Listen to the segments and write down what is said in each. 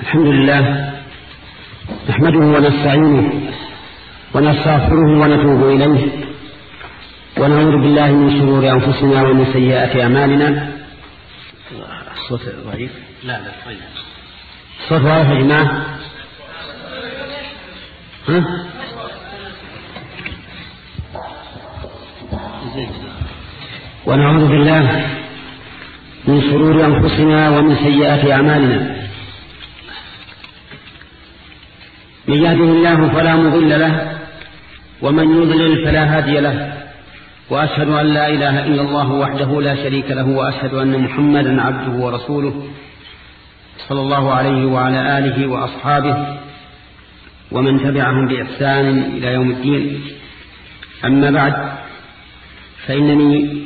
الحمد لله نحمده ونستعينه ونستغفره ونتوب إليه ونعوذ بالله من شرور أنفسنا ومن سيئات أعمالنا. الصوت ضعيف؟ لا لا طيب. الصوت واضح يا جماعة؟ ها؟ ونعوذ بالله من شرور أنفسنا ومن سيئات أعمالنا. من يهده الله فلا مضل له ومن يضلل فلا هادي له. وأشهد أن لا إله إلا الله وحده لا شريك له وأشهد أن محمدا عبده ورسوله صلى الله عليه وعلى آله وأصحابه ومن تبعهم بإحسان إلى يوم الدين. أما بعد فإنني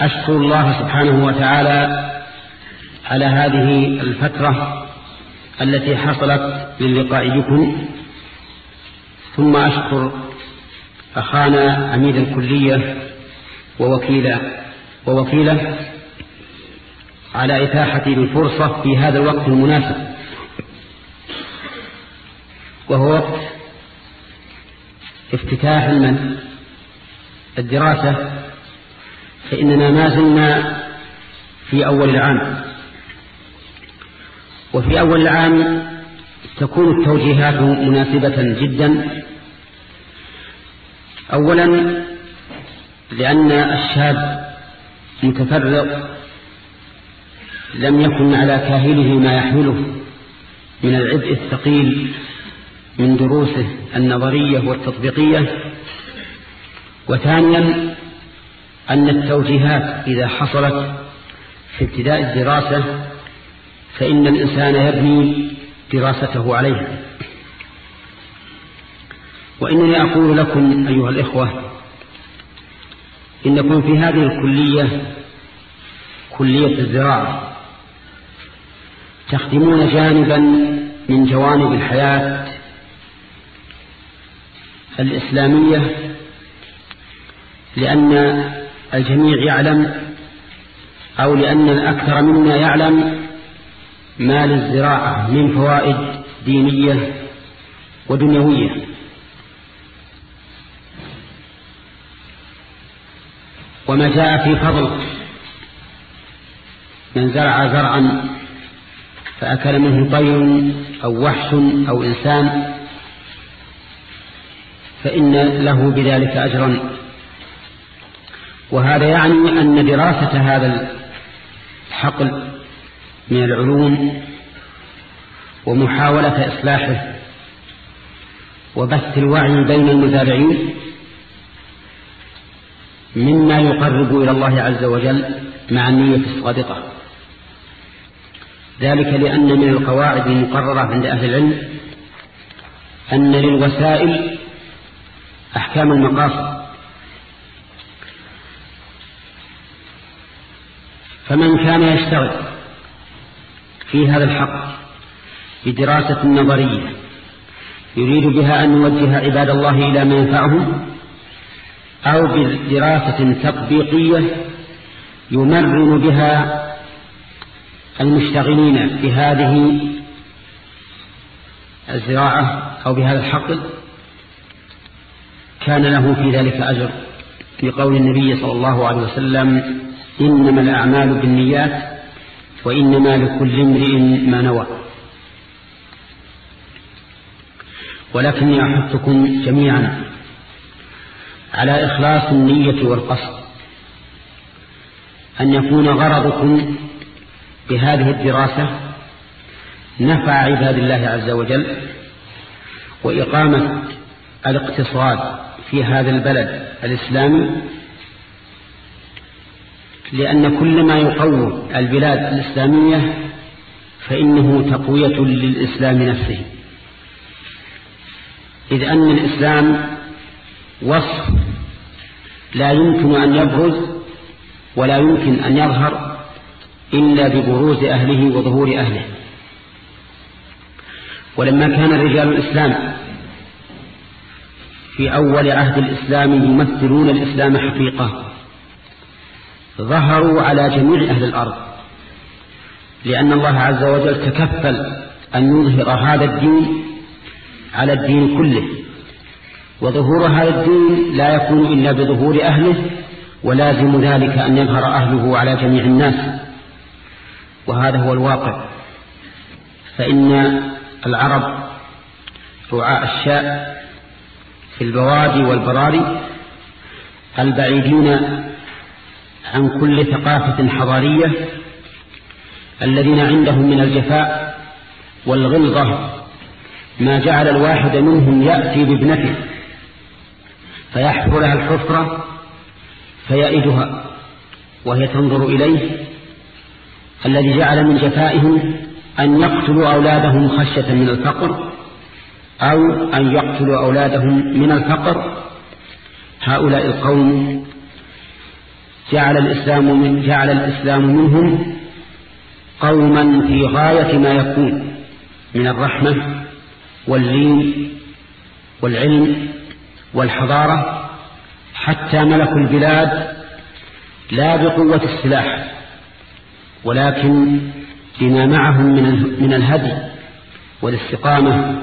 أشكر الله سبحانه وتعالى على هذه الفترة التي حصلت من لقاء بكم. ثم أشكر أخانا عميد الكلية ووكيل ووكيلة على إتاحة الفرصة في هذا الوقت المناسب. وهو وقت افتتاح المن الدراسة فإننا ما زلنا في أول العام. وفي أول العام تكون التوجيهات مناسبة جدا. أولا لأن الشاب متفرغ لم يكن على كاهله ما يحمله من العبء الثقيل من دروسه النظرية والتطبيقية. وثانيا أن التوجيهات إذا حصلت في ابتداء الدراسة فإن الإنسان يبني دراسته عليها. وإنني أقول لكم أيها الإخوة إنكم في هذه الكلية كلية الزراعة تخدمون جانبا من جوانب الحياة الإسلامية لأن الجميع يعلم أو لأن الأكثر منا يعلم ما للزراعة من فوائد دينية ودنيوية. وما جاء في فضل من زرع زرعا فأكل منه طير أو وحش أو إنسان فإن له بذلك أجرا. وهذا يعني أن دراسة هذا الحقل من العلوم ومحاولة إصلاحه وبث الوعي بين المزارعين مما يقرب إلى الله عز وجل مع النية الصادقة. ذلك لأن من القواعد المقررة عند أهل العلم أن للوسائل أحكام المقاصد. فمن كان يشتغل في هذا الحق بدراسة نظرية يريد بها أن يوجه عباد الله إلى ما ينفعهم أو بدراسة تطبيقية يمرن بها المشتغلين بهذه الزراعة أو بهذا الحقل كان له في ذلك أجر. في قول النبي صلى الله عليه وسلم إنما الأعمال بالنيات وإنما لكل امرئ ما نوى. ولكني أحثكم جميعا على إخلاص النية والقصد أن يكون غرضكم بهذه الدراسة نفع عباد الله عز وجل وإقامة الاقتصاد في هذا البلد الإسلامي لأن كل ما يقوم البلاد الإسلامية فإنه تقوية للإسلام نفسه. إذ أن الإسلام وصف لا يمكن أن يبرز ولا يمكن أن يظهر إلا ببروز أهله وظهور أهله. ولما كان رجال الإسلام في أول عهد الإسلام يمثلون الإسلام حقيقة ظهروا على جميع أهل الأرض. لأن الله عز وجل تكفل أن يظهر هذا الدين على الدين كله. وظهور هذا الدين لا يكون إلا بظهور أهله ولازم ذلك أن يظهر أهله على جميع الناس. وهذا هو الواقع. فإن العرب رعاء الشاء في البوادي والبراري البعيدين عن كل ثقافة حضارية الذين عندهم من الجفاء والغلظة ما جعل الواحد منهم يأتي بابنته فيحفر لها الحفرة فيئدها وهي تنظر إليه الذي جعل من جفائهم أن يقتلوا أولادهم خشية من الفقر أو أن يقتلوا أولادهم من الفقر هؤلاء القوم جعل الإسلام من جعل الإسلام منهم قوما في غاية ما يكون من الرحمة واللين والعلم والحضارة حتى ملكوا البلاد لا بقوة السلاح ولكن بما معهم من الهدي والاستقامة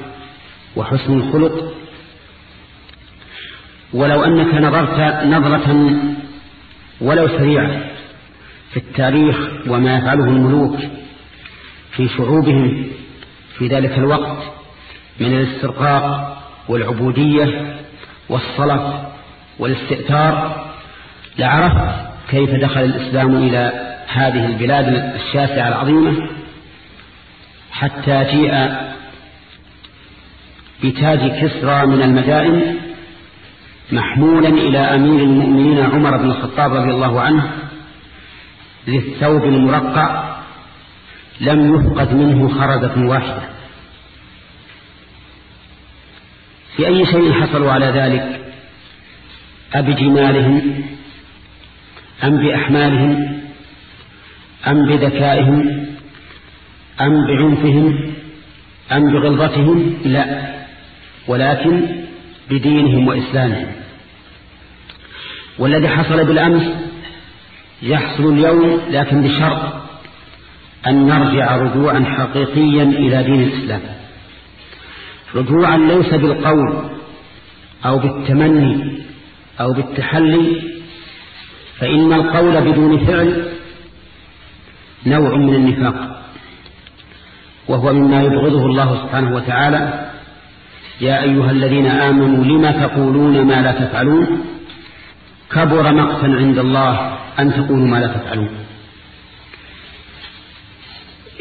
وحسن الخلق. ولو أنك نظرت نظرة ولو سريعة في التاريخ وما يفعله الملوك في شعوبهم في ذلك الوقت من الاسترقاق والعبودية والصلة والاستئثار لعرفت كيف دخل الإسلام إلى هذه البلاد الشاسعة العظيمة حتى جيء بتاج كسرى من المدائن محمولا إلى أمير المؤمنين عمر بن الخطاب رضي الله عنه ذي الثوب المرقع لم يفقد منه خرزة واحدة. في أي شيء حصلوا على ذلك؟ أبجمالهم أم بأحمالهم أم بذكائهم أم بعنفهم أم بغلظتهم؟ لا. ولكن بدينهم وإسلامهم. والذي حصل بالأمس يحصل اليوم لكن بشرط أن نرجع رجوعا حقيقيا إلى دين الإسلام. رجوعا ليس بالقول أو بالتمني أو بالتحلي فإن القول بدون فعل نوع من النفاق وهو مما يبغضه الله سبحانه وتعالى يا أيها الذين آمنوا لما تقولون ما لا تفعلون؟ كبر مقتا عند الله أن تقولوا ما لا تفعلون.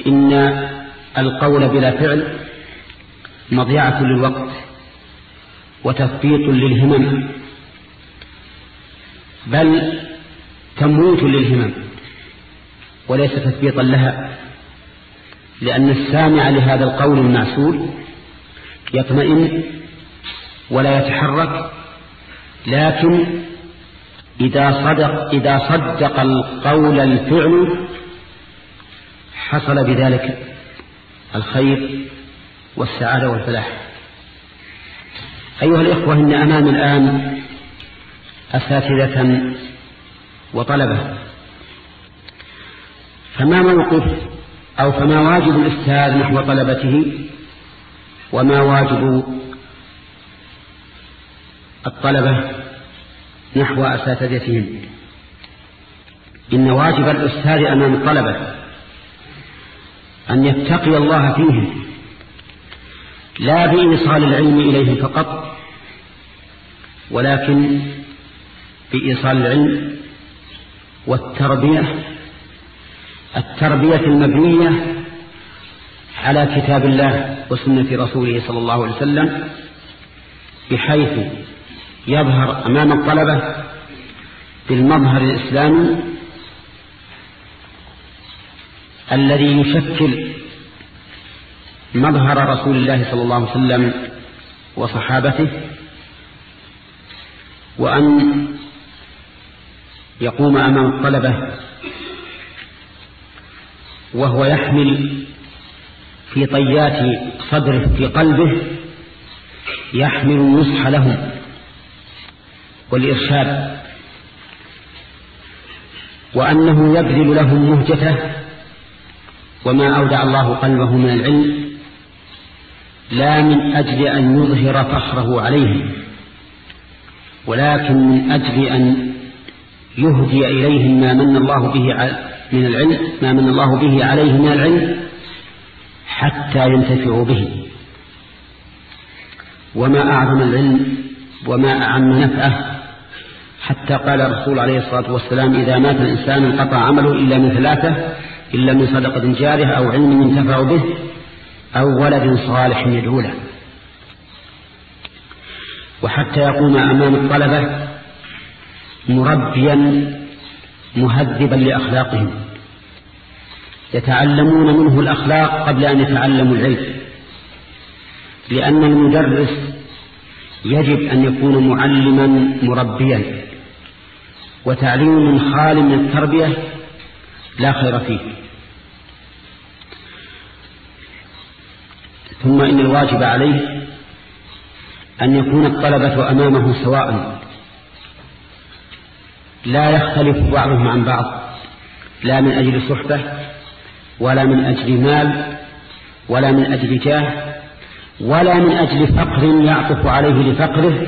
إن القول بلا فعل مضيعة للوقت وتثبيط للهمم بل تموت للهمم وليس تثبيطا لها لأن السامع لهذا القول المعسول يطمئن ولا يتحرك لكن إذا صدق, إذا صدق القول الفعل حصل بذلك الخير والسعادة والفلاح. أيها الإخوة إن أمام الآن أساتذة وطلبة. فما موقف أو فما واجب الأستاذ نحو طلبته وما واجب الطلبة نحو أساتذتهم. إن واجب الأستاذ أمام الطلبة أن يتقي الله فيهم. لا بإيصال العلم إليهم فقط ولكن بإيصال العلم والتربية التربية المبنية على كتاب الله وسنة رسوله صلى الله عليه وسلم بحيث يظهر أمام الطلبة بالمظهر الإسلامي الذي يشكل مظهر رسول الله صلى الله عليه وسلم وصحابته وأن يقوم أمام الطلبة وهو يحمل في طيات صدره في قلبه يحمل النصح لهم والإرشاد. وأنه يبذل لهم مهجته وما أودع الله قلبه من العلم لا من أجل أن يظهر فخره عليهم ولكن من أجل أن يهدي إليهم ما من الله به من العلم ما من الله به عليه من العلم حتى ينتفعوا به. وما أعظم العلم وما أعم نفعه حتى قال الرسول عليه الصلاة والسلام إذا مات الإنسان انقطع عمله إلا من ثلاثة إلا من صدقة جارها أو علم ينتفع به أو ولد صالح يدعو له. وحتى يقوم أمام الطلبة مربيا مهذبا لأخلاقهم. يتعلمون منه الأخلاق قبل أن يتعلموا العلم. لأن المدرس يجب أن يكون معلما مربيا وتعليم خال من التربية لا خير فيه. ثم إن الواجب عليه أن يكون الطلبة أمامه سواء. لا يختلف بعضهم عن بعض لا من أجل صحبة ولا من أجل مال ولا من أجل جاه ولا من أجل فقر يعطف عليه لفقره.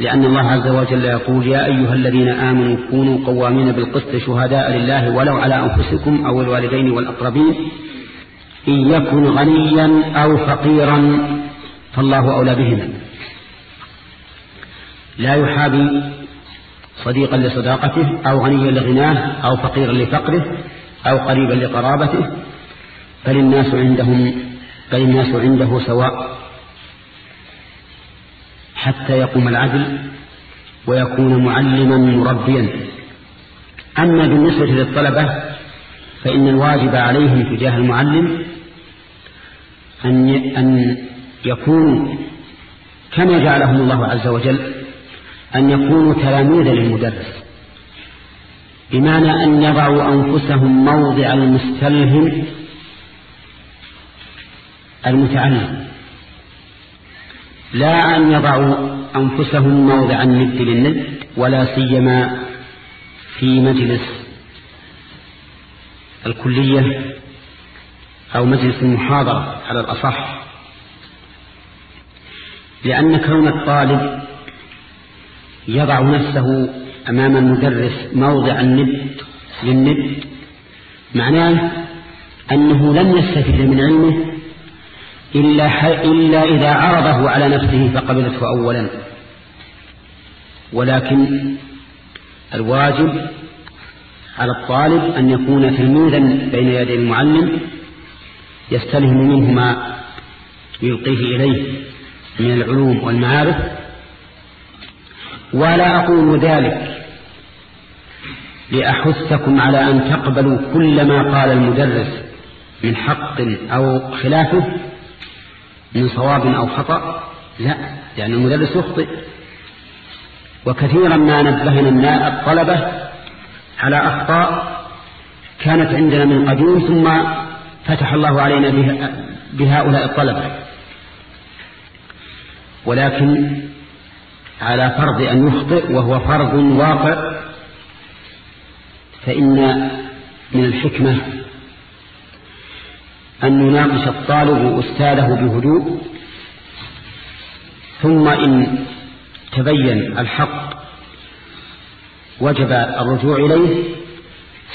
لأن الله عز وجل يقول يا أيها الذين آمنوا كونوا قوامين بالقسط شهداء لله ولو على أنفسكم أو الوالدين والأقربين إن يكن غنيا أو فقيرا فالله أولى بهما. لا يحابي صديقا لصداقته أو غنيا لغناه أو فقيرا لفقره. أو قريبا لقرابته بل الناس عندهم بل الناس عنده سواء حتى يقوم العدل ويكون معلما مربيا. أما بالنسبة للطلبة فإن الواجب عليهم تجاه المعلم أن أن يكونوا كما جعلهم الله عز وجل أن يكونوا تلاميذا للمدرس. بمعنى أن يضعوا أنفسهم موضع المستلهم المتعلم. لا أن يضعوا أنفسهم موضع الند للند ولا سيما في مجلس الكلية أو مجلس المحاضرة على الأصح. لأن كون الطالب يضع نفسه أمام المدرس موضع الند للند. معناه أنه لن يستفيد من علمه إلا, إلا إذا عرضه على نفسه فقبلته أولا. ولكن الواجب على الطالب أن يكون تلميذا بين يدي المعلم يستلهم منه ما يلقيه إليه من العلوم والمعارف. ولا أقول ذلك لأحثكم على أن تقبلوا كل ما قال المدرس من حق أو خلافه من صواب أو خطأ؟ لا يعني المدرس يخطئ. وكثيرا ما نبهنا الطلبة على أخطاء كانت عندنا من قديم ثم فتح الله علينا بهؤلاء الطلبة. ولكن على فرض أن يخطئ وهو فرض واقع فإن من الحكمة أن يناقش الطالب أستاذه بهدوء ثم إن تبين الحق وجب الرجوع إليه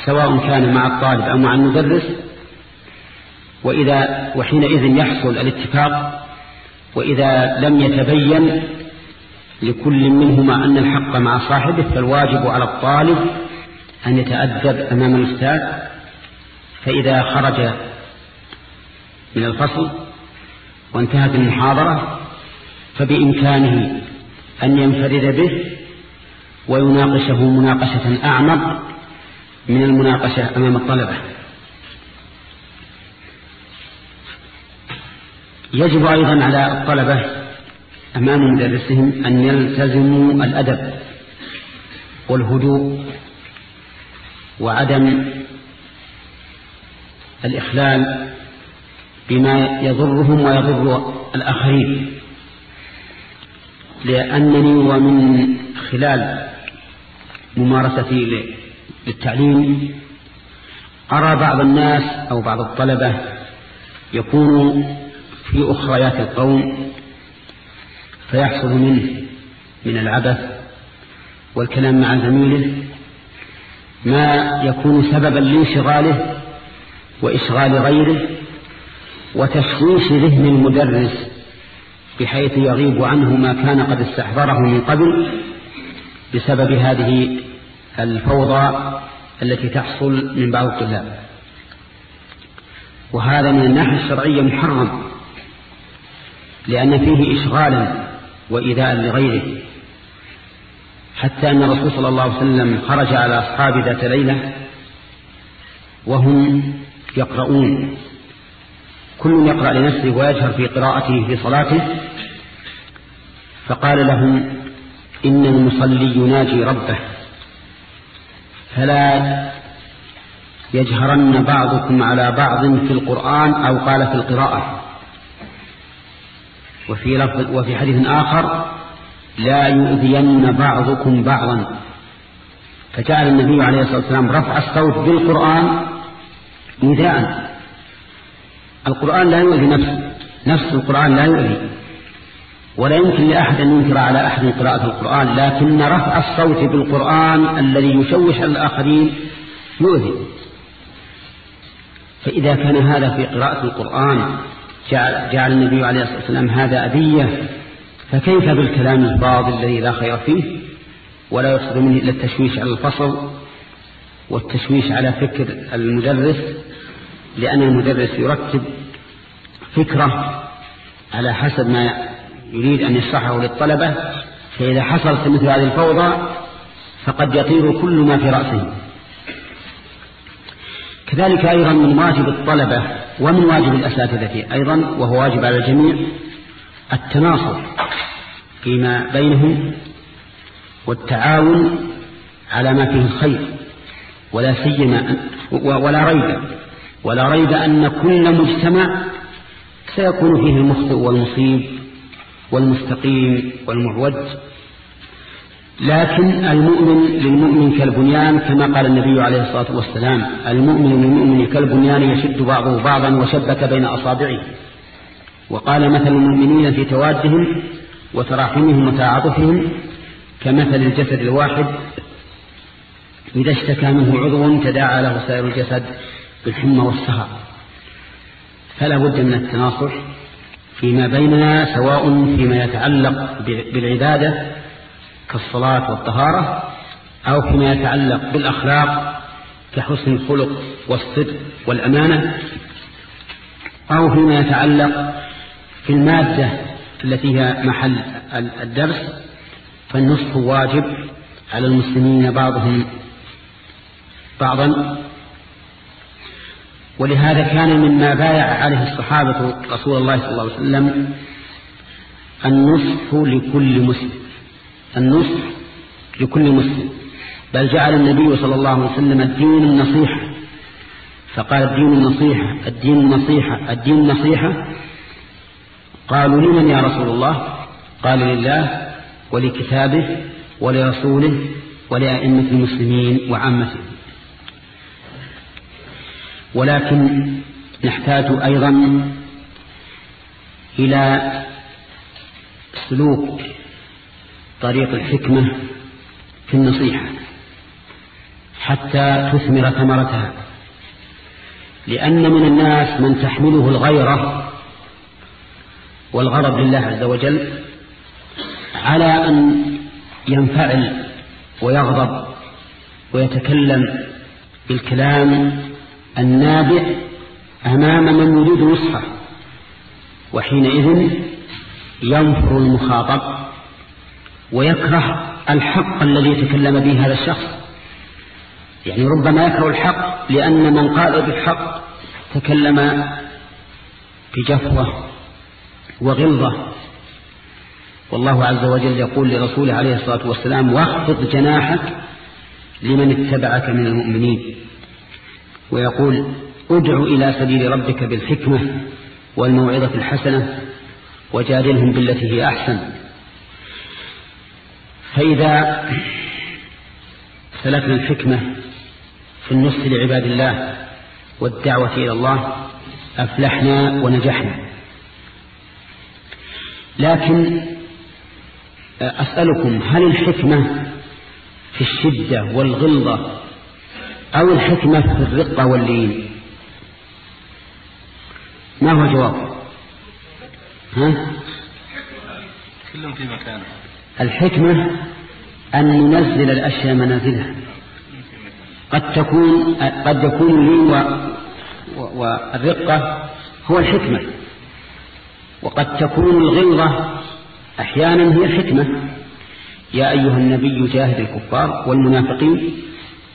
سواء كان مع الطالب أو مع المدرس وإذا وحينئذ يحصل الاتفاق وإذا لم يتبين لكل منهما أن الحق مع صاحبه فالواجب على الطالب أن يتأدب أمام الأستاذ فإذا خرج من الفصل وانتهت المحاضرة فبإمكانه أن ينفرد به ويناقشه مناقشة أعمق من المناقشة أمام الطلبة. يجب أيضا على الطلبة أمام مدرسهم أن يلتزموا الأدب والهدوء وعدم الإخلال بما يضرهم ويضر الآخرين. لأنني ومن خلال ممارستي للتعليم أرى بعض الناس أو بعض الطلبة يكون في أخريات القوم فيحصل منه من العبث والكلام مع زميله ما يكون سببا لانشغاله وإشغال غيره وتشويش ذهن المدرس بحيث يغيب عنه ما كان قد استحضره من قبل بسبب هذه الفوضى التي تحصل من بعض الطلاب. وهذا من الناحية الشرعية محرم لأن فيه إشغالا وإيذاء لغيره. حتى أن الرسول صلى الله عليه وسلم خرج على أصحاب ذات ليلة وهم يقرؤون. كل يقرأ لنفسه ويجهر في قراءته في صلاته. فقال لهم إن المصلي يناجي ربه. فلا يجهرن بعضكم على بعض في القرآن أو قال في القراءة. وفي, لفظ وفي حديث آخر لا يؤذين بعضكم بعضا. فجعل النبي عليه الصلاة والسلام رفع الصوت بالقرآن إيذاء القرآن لا يؤذي نفسه. نفس القرآن لا يؤذي. ولا يمكن لأحد أن ينكر على أحد قراءة القرآن لكن رفع الصوت بالقرآن الذي يشوش الآخرين يؤذي. فإذا كان هذا في قراءة القرآن جعل, جعل النبي عليه الصلاة والسلام هذا أذية. فكيف بالكلام الفاضل الذي لا خير فيه؟ ولا يصدر منه إلا التشويش على الفصل والتشويش على فكر المدرس لأن المدرس يرتب فكرة على حسب ما يريد أن يشرحه للطلبة فإذا حصلت مثل هذه الفوضى فقد يطير كل ما في رأسه. كذلك أيضا من واجب الطلبة ومن واجب الأساتذة أيضا وهو واجب على الجميع التناصر فيما بينهم والتعاون على ما فيه الخير ولا سيما ولا ريب ولا ريب أن كل مجتمع سيكون فيه المخطئ والمصيب والمستقيم والمعوج. لكن المؤمن للمؤمن كالبنيان كما قال النبي عليه الصلاة والسلام المؤمن للمؤمن كالبنيان يشد بعضه بعضا وشبك بين أصابعه. وقال مثل المؤمنين في توادهم وتراحمهم وتعاطفهم كمثل الجسد الواحد إذا اشتكى منه عضو تداعى له سائر الجسد بالحمى والسهر. فلا بد من التناصح فيما بيننا سواء فيما يتعلق بالعبادة كالصلاة والطهارة أو فيما يتعلق بالأخلاق كحسن الخلق والصدق والأمانة أو فيما يتعلق في المادة التي هي محل الدرس فالنصف واجب على المسلمين بعضهم بعضا. ولهذا كان مما بايع عليه الصحابة رسول الله صلى الله عليه وسلم النصف لكل مسلم النصف لكل مسلم. بل جعل النبي صلى الله عليه وسلم الدين النصيحة فقال الدين النصيحة الدين النصيحة الدين النصيحة قالوا لمن يا رسول الله؟ قال لله ولكتابه ولرسوله ولأئمة المسلمين وعامتهم ولكن نحتاج أيضا إلى سلوك طريق الحكمة في النصيحة حتى تثمر ثمرتها. لأن من الناس من تحمله الغيرة والغضب لله عز وجل على أن ينفعل ويغضب ويتكلم بالكلام النابع أمام من يريد نصحه وحينئذ ينفر المخاطب ويكره الحق الذي يتكلم به هذا الشخص. يعني ربما يكره الحق لأن من قال بالحق تكلم بجفوة وغلظة. والله عز وجل يقول لرسوله عليه الصلاة والسلام واخفض جناحك لمن اتبعك من المؤمنين. ويقول ادع إلى سبيل ربك بالحكمة والموعظة الحسنة وجادلهم بالتي هي أحسن. فإذا سلكنا الحكمة في النص لعباد الله والدعوة إلى الله أفلحنا ونجحنا. لكن أسألكم هل الحكمة في الشدة والغلظة أو الحكمة في الرقة واللين؟ ما هو الجواب؟ ها؟ كلهم في مكانه. الحكمة أن ننزل الأشياء منازلها. قد تكون قد يكون اللين والرقة هو الحكمة. وقد تكون الغلظة أحيانا هي الحكمة. يا أيها النبي جاهد الكفار والمنافقين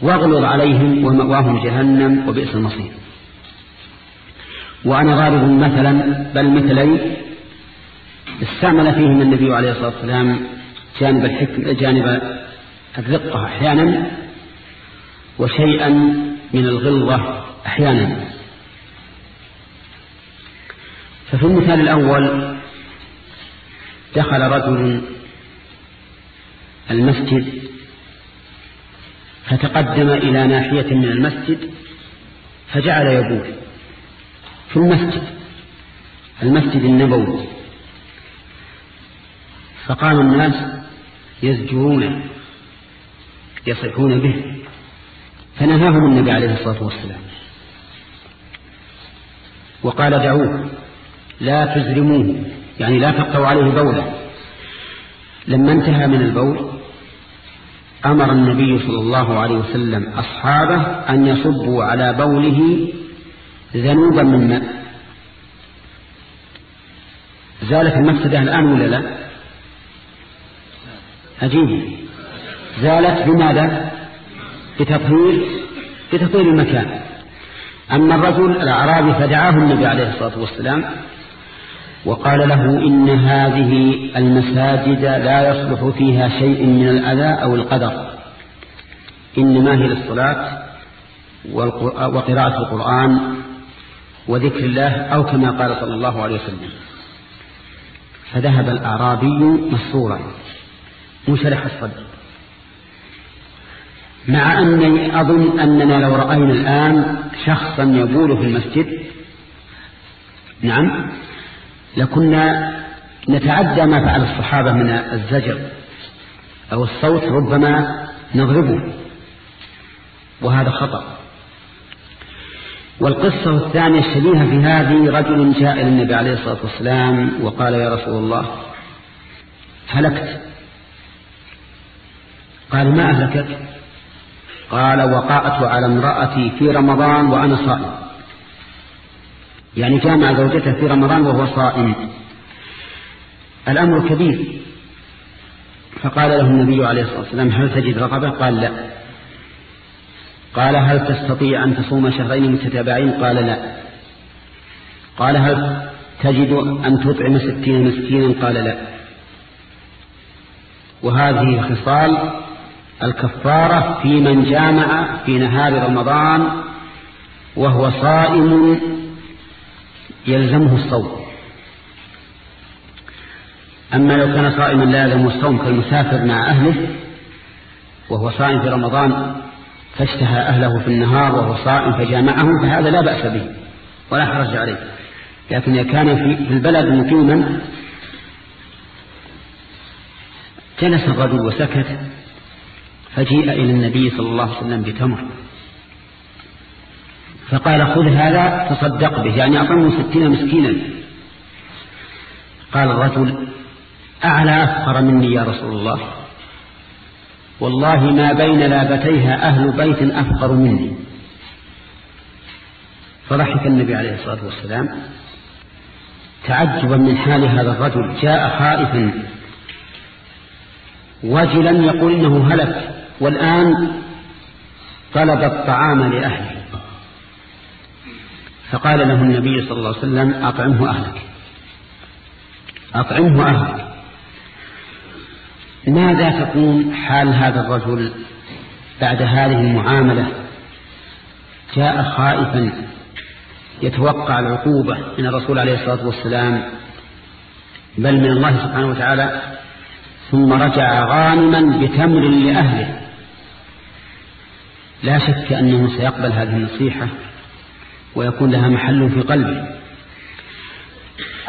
واغلظ عليهم ومأواهم جهنم وبئس المصير. وأنا غالب مثلا بل مثلي استعمل فيهم النبي عليه الصلاة والسلام جانب الحكم جانب الرقة أحيانا وشيئا من الغلظة أحيانا. ففي المثال الأول دخل رجل المسجد فتقدم إلى ناحية من المسجد فجعل يبول في المسجد المسجد النبوي. فقام الناس يزجرون يصيحون به فنهاهم النبي عليه الصلاة والسلام. وقال دعوه. لا تزرموه يعني لا تقطعوا عليه بوله لما انتهى من البول أمر النبي صلى الله عليه وسلم أصحابه أن يصبوا على بوله ذنوبا من ماء. زالت المفسدة الآن ولا لا؟ عجيب زالت بماذا؟ بتطهير بتطهير المكان. أما الرجل الأعرابي فدعاه النبي عليه الصلاة والسلام وقال له إن هذه المساجد لا يصلح فيها شيء من الأذى أو القدر. إنما هي للصلاة وقراءة القرآن وذكر الله أو كما قال صلى الله عليه وسلم. فذهب الأعرابي مسرورا منشرح الصدر. مع أني أظن أننا لو رأينا الآن شخصا يبول في المسجد نعم؟ لكنا نتعدى ما فعل الصحابة من الزجر أو الصوت ربما نضربه وهذا خطأ. والقصة الثانية الشبيهة في هذه رجل جاء إلى النبي عليه الصلاة والسلام وقال يا رسول الله هلكت. قال ما أهلكت قال وقعت على امرأتي في رمضان وأنا صائم. يعني جامع زوجته في رمضان وهو صائم. الأمر كبير. فقال له النبي عليه الصلاة والسلام هل تجد رقبة؟ قال لا. قال هل تستطيع أن تصوم شهرين متتابعين؟ قال لا. قال هل تجد أن تطعم ستين مسكينا؟ قال لا. وهذه خصال الكفارة في من جامع في نهار رمضان وهو صائم يلزمه الصوم. أما لو كان صائما لا يلزمه الصوم كالمسافر مع أهله وهو صائم في رمضان فاشتهى أهله في النهار وهو صائم فجامعهم فهذا لا بأس به ولا حرج عليه. لكن إذا كان في البلد مقيما جلس الرجل وسكت فجيء إلى النبي صلى الله عليه وسلم بتمر. فقال خذ هذا تصدق به يعني أعطنه ستين مسكينا. قال الرجل أعلى أفقر مني يا رسول الله. والله ما بين لابتيها أهل بيت أفقر مني. فضحك النبي عليه الصلاة والسلام. تعجبا من حال هذا الرجل جاء خائفا. وجلا يقول إنه هلك والآن طلب الطعام لأهله. فقال له النبي صلى الله عليه وسلم أطعمه أهلك. أطعمه أهلك. ماذا تكون حال هذا الرجل بعد هذه المعاملة؟ جاء خائفا يتوقع العقوبة من الرسول عليه الصلاة والسلام بل من الله سبحانه وتعالى ثم رجع غانما بتمر لأهله. لا شك أنه سيقبل هذه النصيحة. ويكون لها محل في قلبه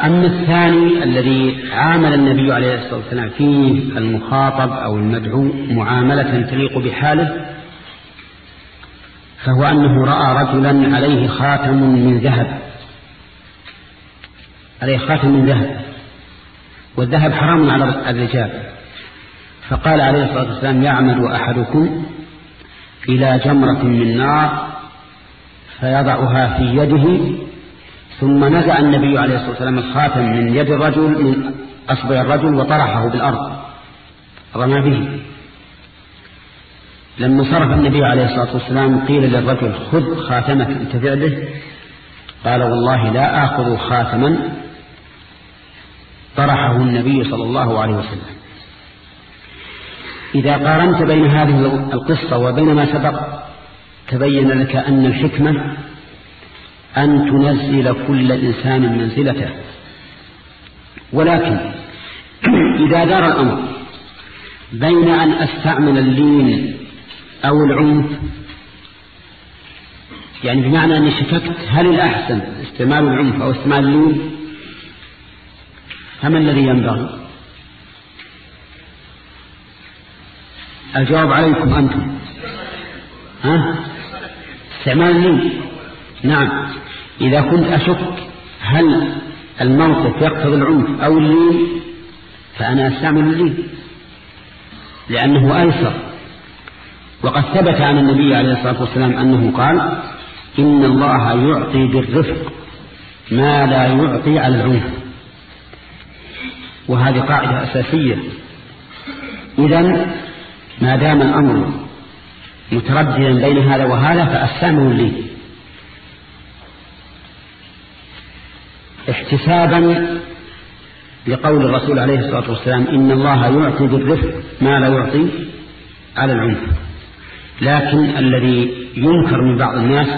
أما الثاني الذي عامل النبي عليه الصلاة والسلام فيه المخاطب أو المدعو معاملة تليق بحاله فهو أنه رأى رجلا عليه خاتم من ذهب. عليه خاتم من ذهب. والذهب حرام على الرجال. فقال عليه الصلاة والسلام يعمد أحدكم إلى جمرة من نار فيضعها في يده ثم نزع النبي عليه الصلاة والسلام الخاتم من يد الرجل من أصبع الرجل وطرحه بالأرض. رمى به. لما صرف النبي عليه الصلاة والسلام قيل للرجل خذ خاتمك انتفع به. قال والله لا آخذ خاتما. طرحه النبي صلى الله عليه وسلم. إذا قارنت بين هذه القصة وبين ما سبق تبين لك أن الحكمة أن تنزل كل إنسان منزلته. ولكن إذا دار الأمر بين أن أستعمل اللين أو العنف يعني بمعنى أني شككت هل الأحسن استعمال العنف أو استعمال اللين فما الذي ينبغي؟ الجواب عليكم أنتم. ها؟ استعمال اللين نعم. إذا كنت أشك هل الموقف يقتضي العنف أو اللين فأنا أستعمل اللين لأنه أيسر. وقد ثبت عن النبي عليه الصلاة والسلام أنه قال إن الله يعطي بالرفق ما لا يعطي على العنف. وهذه قاعدة أساسية. إذا ما دام الأمر مترددا بين هذا وهذا فأستعمل اللين احتسابا لقول الرسول عليه الصلاة والسلام إن الله يعطي بالرفق ما لا يعطي على العنف. لكن الذي ينكر من بعض الناس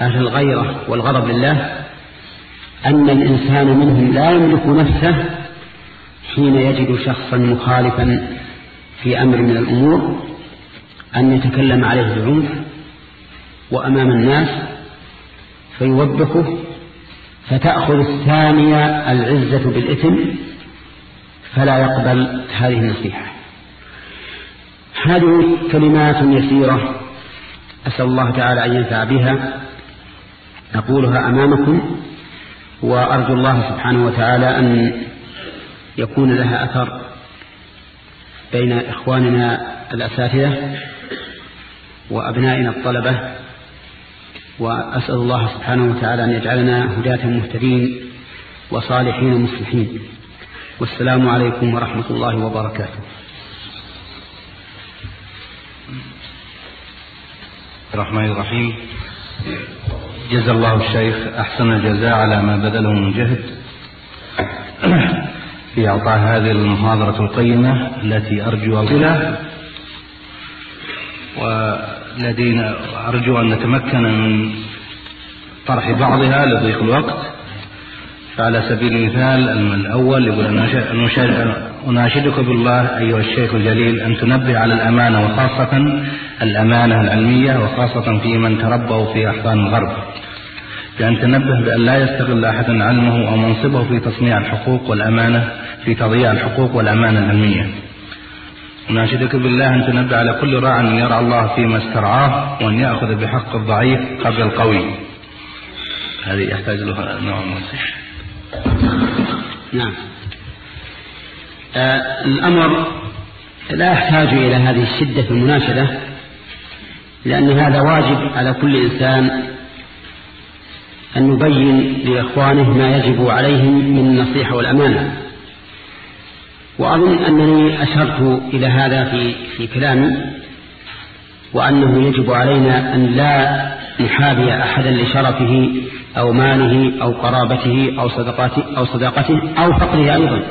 أهل الغيرة والغضب لله أن الإنسان منهم لا يملك نفسه حين يجد شخصا مخالفا في أمر من الأمور أن يتكلم عليه بعنف وأمام الناس فيوبخه فتأخذ الثانية العزة بالإثم فلا يقبل هذه النصيحة. هذه كلمات يسيرة أسأل الله تعالى أن ينفع بها. أقولها أمامكم وأرجو الله سبحانه وتعالى أن يكون لها أثر بين إخواننا الأساتذة وأبنائنا الطلبة وأسأل الله سبحانه وتعالى أن يجعلنا هداة مهتدين وصالحين مصلحين. والسلام عليكم ورحمة الله وبركاته. الرحمن الرحيم. جزا الله الشيخ أحسن الجزاء على ما بذله من جهد. في إعطاء هذه المحاضرة القيمة التي أرجو أولا ولدينا أرجو أن نتمكن من طرح بعضها لضيق الوقت. فعلى سبيل المثال الأول يقول أناشدك بالله أيها الشيخ الجليل أن تنبه على الأمانة وخاصة الأمانة العلمية وخاصة في من تربوا في أحضان الغرب. بأن تنبه بأن لا يستغل أحد علمه أو منصبه في تصنيع الحقوق والأمانة في تضييع الحقوق والأمانة العلمية. أناشدك بالله أن تنبه على كل راع أن يرعى الله فيما استرعاه وأن يأخذ بحق الضعيف قبل القوي. هذه يحتاج لها نوع من نعم. آه الأمر لا يحتاج إلى هذه الشدة في المناشدة لأن هذا واجب على كل إنسان أن نبين لإخوانه ما يجب عليهم من النصيحة والأمانة. وأظن أنني أشرت إلى هذا في, في كلامي وأنه يجب علينا أن لا نحابي أحدا لشرفه أو ماله أو قرابته أو صدقاته أو صداقته أو فقره أيضا.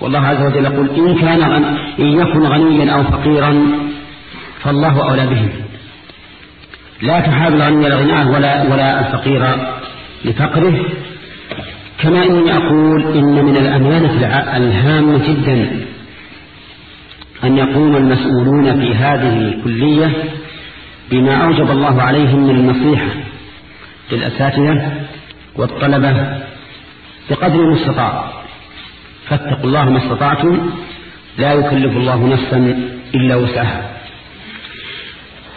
والله عز وجل يقول إن كان إن يكن غنيا أو فقيرا فالله أولى به لا تحاب الغني لغناه ولا ولا الفقير لفقره كما إني أقول إن من الأمانة الهامة جدا أن يقوم المسؤولون في هذه الكلية بما أوجب الله عليهم من النصيحة للأساتذة والطلبة بقدر المستطاع. فاتقوا الله ما استطعتم لا يكلف الله نفسا إلا وسعها.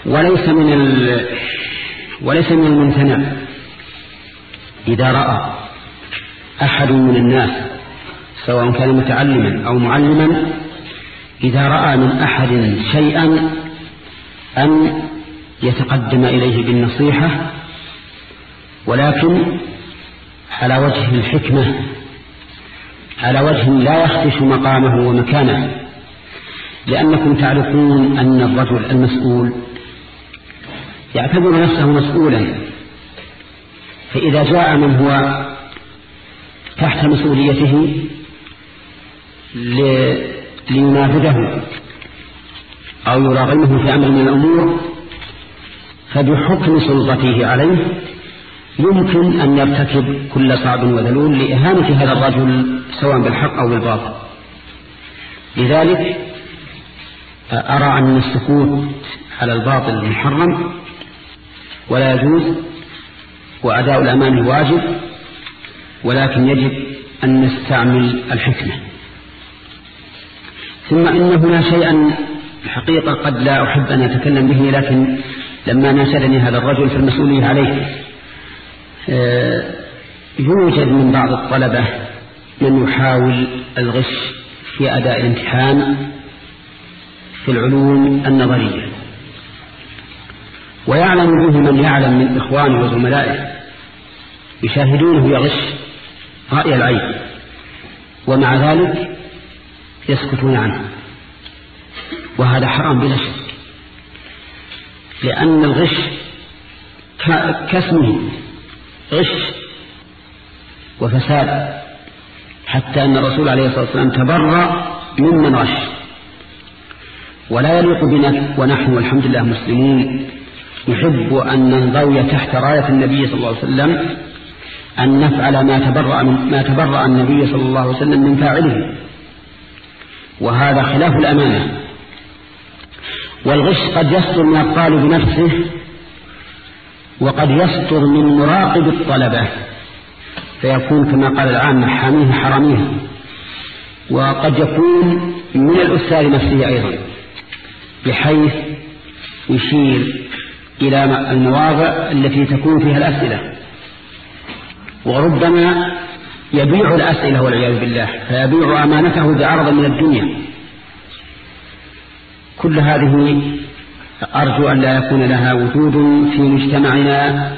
وليس من ال... وليس من الممتنع إذا رأى أحد من الناس سواء كان متعلما أو معلما إذا رأى من أحد شيئا أن يتقدم إليه بالنصيحة ولكن على وجه الحكمة على وجه لا يخدش مقامه ومكانه لأنكم تعرفون أن الرجل المسؤول يعتبر نفسه مسؤولا فإذا جاء من هو تحت مسؤوليته لينافذه أو يراغمه في أمر من الأمور فبحكم سلطته عليه يمكن أن يرتكب كل صعب وذلول لإهانة هذا الرجل سواء بالحق أو بالباطل. لذلك أرى أن السكوت على الباطل محرم ولا يجوز وأداء الأمان واجب ولكن يجب أن نستعمل الحكمة. ثم إن هنا شيئا الحقيقة قد لا أحب أن أتكلم به لكن لما ناشدني هذا الرجل في المسؤولية عليه. آه، يوجد من بعض الطلبة من يحاول الغش في أداء الامتحان في العلوم النظرية. ويعلم به من يعلم من إخوانه وزملائه. يشاهدونه يغش. رأي العين. ومع ذلك يسكتون عنه. وهذا حرام بلا شك. لأن الغش كاسمه. غش وفساد. حتى أن الرسول عليه الصلاة والسلام تبرأ ممن غش. ولا يليق بنا ونحن والحمد لله مسلمون. نحب أن ننضوي تحت راية النبي صلى الله عليه وسلم أن نفعل ما تبرأ, من ما تبرأ النبي صلى الله عليه وسلم من فاعله. وهذا خلاف الأمانة. والغش قد يصدر من الطالب نفسه وقد يصدر من مراقب الطلبة. فيكون كما قال العامة حاميه حراميه. وقد يكون من الأستاذ نفسه أيضا بحيث يشير إلى المواضع التي تكون فيها الأسئلة. وربما يبيع الأسئلة والعياذ بالله فيبيع أمانته بعرض من الدنيا. كل هذه أرجو أن لا يكون لها وجود في مجتمعنا.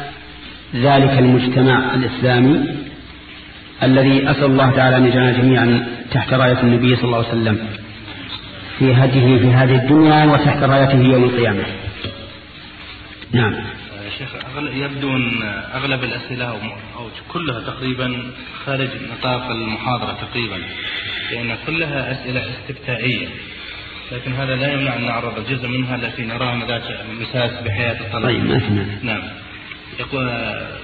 ذلك المجتمع الإسلامي الذي أسأل الله تعالى أن يجعلنا جميعا تحت راية النبي صلى الله عليه وسلم في هديه في هذه الدنيا وتحت رايته يوم القيامة. نعم. شيخ يبدو أن أغلب الأسئلة أو كلها تقريبا خارج نطاق المحاضرة تقريبا لأن كلها أسئلة استفتائية. لكن هذا لا يمنع أن نعرض جزء منها التي نراها مساس بحياة الطلبة. طيب ما نعم. يقول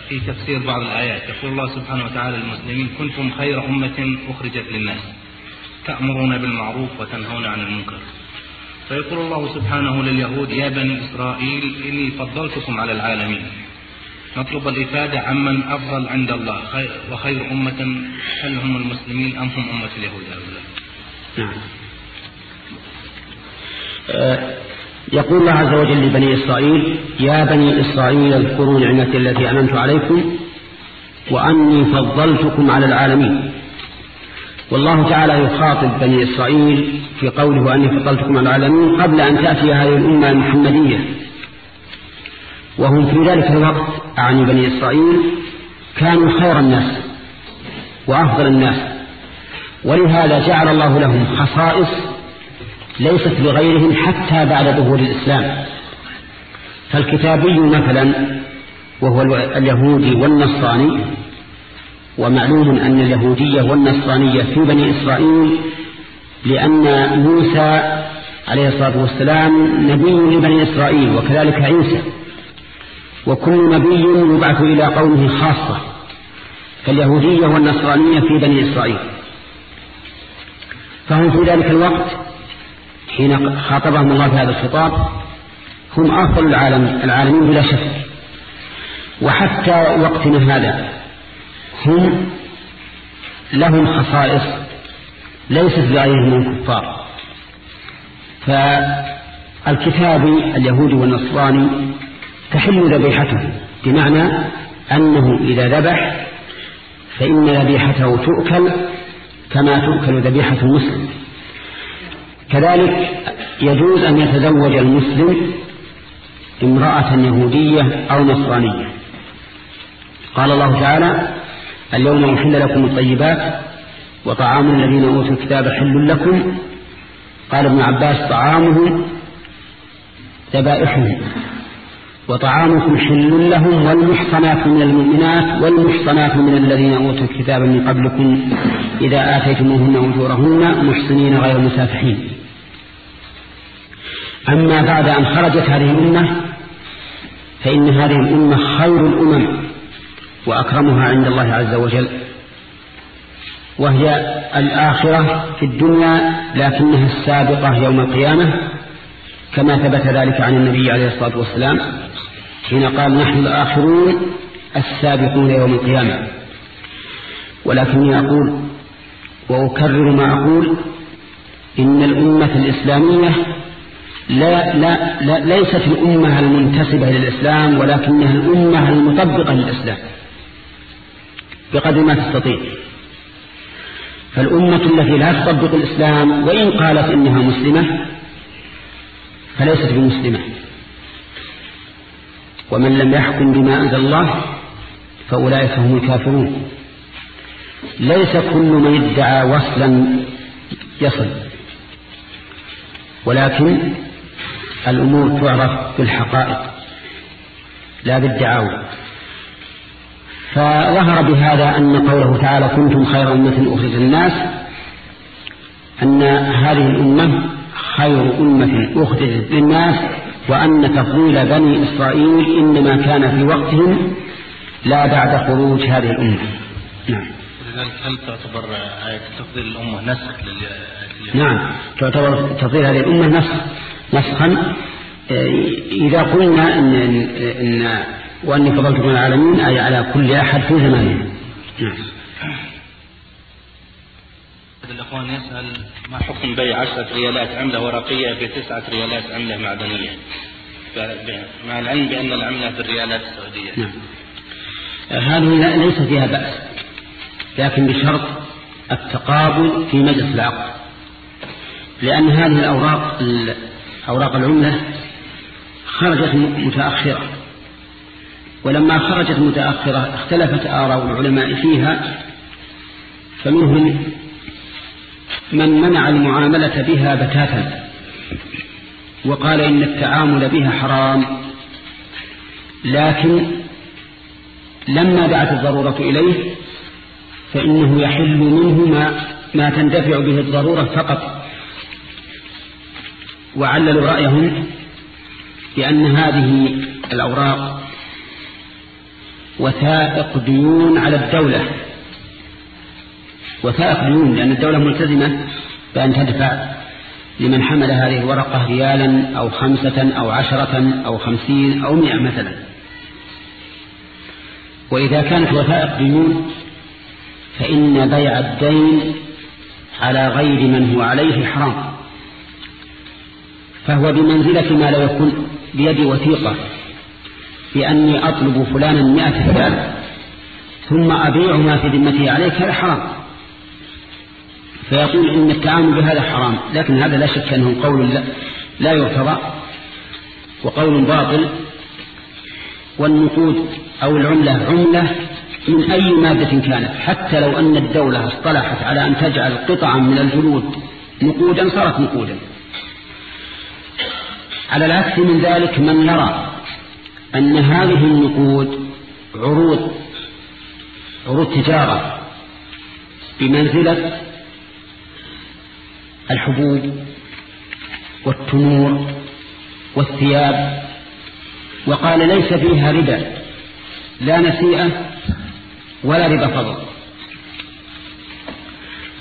في تفسير بعض الآيات يقول الله سبحانه وتعالى للمسلمين كنتم خير أمة أخرجت للناس تأمرون بالمعروف وتنهون عن المنكر. فيقول الله سبحانه لليهود يا بني إسرائيل إني فضلتكم على العالمين. نطلب الإفادة عمن أفضل عند الله خير وخير أمة هل هم المسلمين أم هم أمة اليهود هؤلاء نعم. آه، يقول الله عز وجل لبني إسرائيل يا بني إسرائيل اذكروا نعمتي التي أنمت عليكم وأني فضلتكم على العالمين. والله تعالى يخاطب بني إسرائيل في قوله أني فضلتكم على العالمين قبل أن تأتي هذه الأمة المحمدية. وهم في ذلك الوقت أعني بني إسرائيل كانوا خير الناس وأفضل الناس. ولهذا جعل الله لهم خصائص ليست لغيرهم حتى بعد ظهور الإسلام. فالكتابي مثلا وهو اليهودي والنصراني ومعلوم أن اليهودية والنصرانية في بني إسرائيل لأن موسى عليه الصلاة والسلام نبي لبني إسرائيل وكذلك عيسى. وكل نبي يبعث إلى قومه خاصة فاليهودية والنصرانية في بني إسرائيل. فهم في ذلك الوقت حين خاطبهم الله في هذا الخطاب هم أفضل العالم العالمين بلا شك. وحتى وقتنا هذا هم لهم خصائص ليست لغيرهم من الكفار فالكتابي اليهودي والنصراني تحل ذبيحته بمعنى أنه إذا ذبح فإن ذبيحته تؤكل كما تؤكل ذبيحة المسلم. كذلك يجوز أن يتزوج المسلم امرأة يهودية أو نصرانية. قال الله تعالى اليوم أحل لكم الطيبات وطعام الذين أوتوا الكتاب حل لكم. قال ابن عباس طعامهم ذبائحهم وطعامكم حل لهم والمحصنات من المؤمنات والمحصنات من الذين أوتوا الكتاب من قبلكم إذا آتيتموهن أجورهن محصنين غير مسافحين. أما بعد أن خرجت هذه الأمة فإن هذه الأمة خير الأمم. وأكرمها عند الله عز وجل وهي الآخرة في الدنيا لكنها السابقة يوم القيامة كما ثبت ذلك عن النبي عليه الصلاة والسلام حين قال نحن الآخرون السابقون يوم القيامة ولكني أقول وأكرر ما أقول إن الأمة الإسلامية لا لا لا ليست الأمة المنتسبة للإسلام ولكنها الأمة المطبقة للإسلام. بقدر ما تستطيع. فالأمة التي لا تطبق الإسلام وإن قالت إنها مسلمة فليست بمسلمة. ومن لم يحكم بما أنزل الله فأولئك هم الكافرون. ليس كل من ادعى وصلا يصل. ولكن الأمور تعرف بالحقائق. لا بالدعاوى. فظهر بهذا أن قوله تعالى كنتم خير أمة أخرج الناس أن هذه الأمة خير أمة أخرجت للناس وأن تفضيل بني إسرائيل إنما كان في وقتهم لا بعد خروج هذه الأمة. نعم. لذلك هل تعتبر آية تفضيل الأمة نسخ نعم. تعتبر تفضيل هذه الأمة نسخ نسخا. إذا قلنا إن, إن وأني فضلت من العالمين أي على كل أحد في زمانه. نعم. الأخوان يسأل ما حكم بيع عشرة ريالات عملة ورقية بتسعة ريالات عملة معدنية مع العلم بأن العملة بالريالات السعودية. نعم. هذه ليس فيها بأس لكن بشرط التقابل في مجلس العقد. لأن هذه الأوراق أوراق العملة خرجت متأخرة. ولما خرجت متأخرة اختلفت آراء العلماء فيها فمنهم من منع المعاملة بها بتاتا وقال إن التعامل بها حرام لكن لما دعت الضرورة إليه فإنه يحل منه ما, ما تندفع به الضرورة فقط. وعللوا رأيهم بأن هذه الأوراق وثائق ديون على الدولة. وثائق ديون لأن الدولة ملتزمة بأن تدفع لمن حمل هذه الورقة ريالا أو خمسة أو عشرة أو خمسين أو مئة مثلا. وإذا كانت وثائق ديون فإن بيع الدين على غير من هو عليه حرام. فهو بمنزلة ما لا يكون بيدي وثيقة. بأني أطلب فلانا مئة ريال. ثم أبيع ما في ذمته عليك هذا حرام. فيقول إن التعامل بهذا حرام لكن هذا لا شك أنه قول لا, لا يرتضى وقول باطل. والنقود أو العملة عملة من أي مادة كانت. حتى لو أن الدولة اصطلحت على أن تجعل قطعا من الجلود نقودا صارت نقودا. على العكس من ذلك من يرى أن هذه النقود عروض عروض تجارة بمنزلة الحبوب والتمور والثياب. وقال ليس فيها ربا لا نسيئة ولا ربا فضل.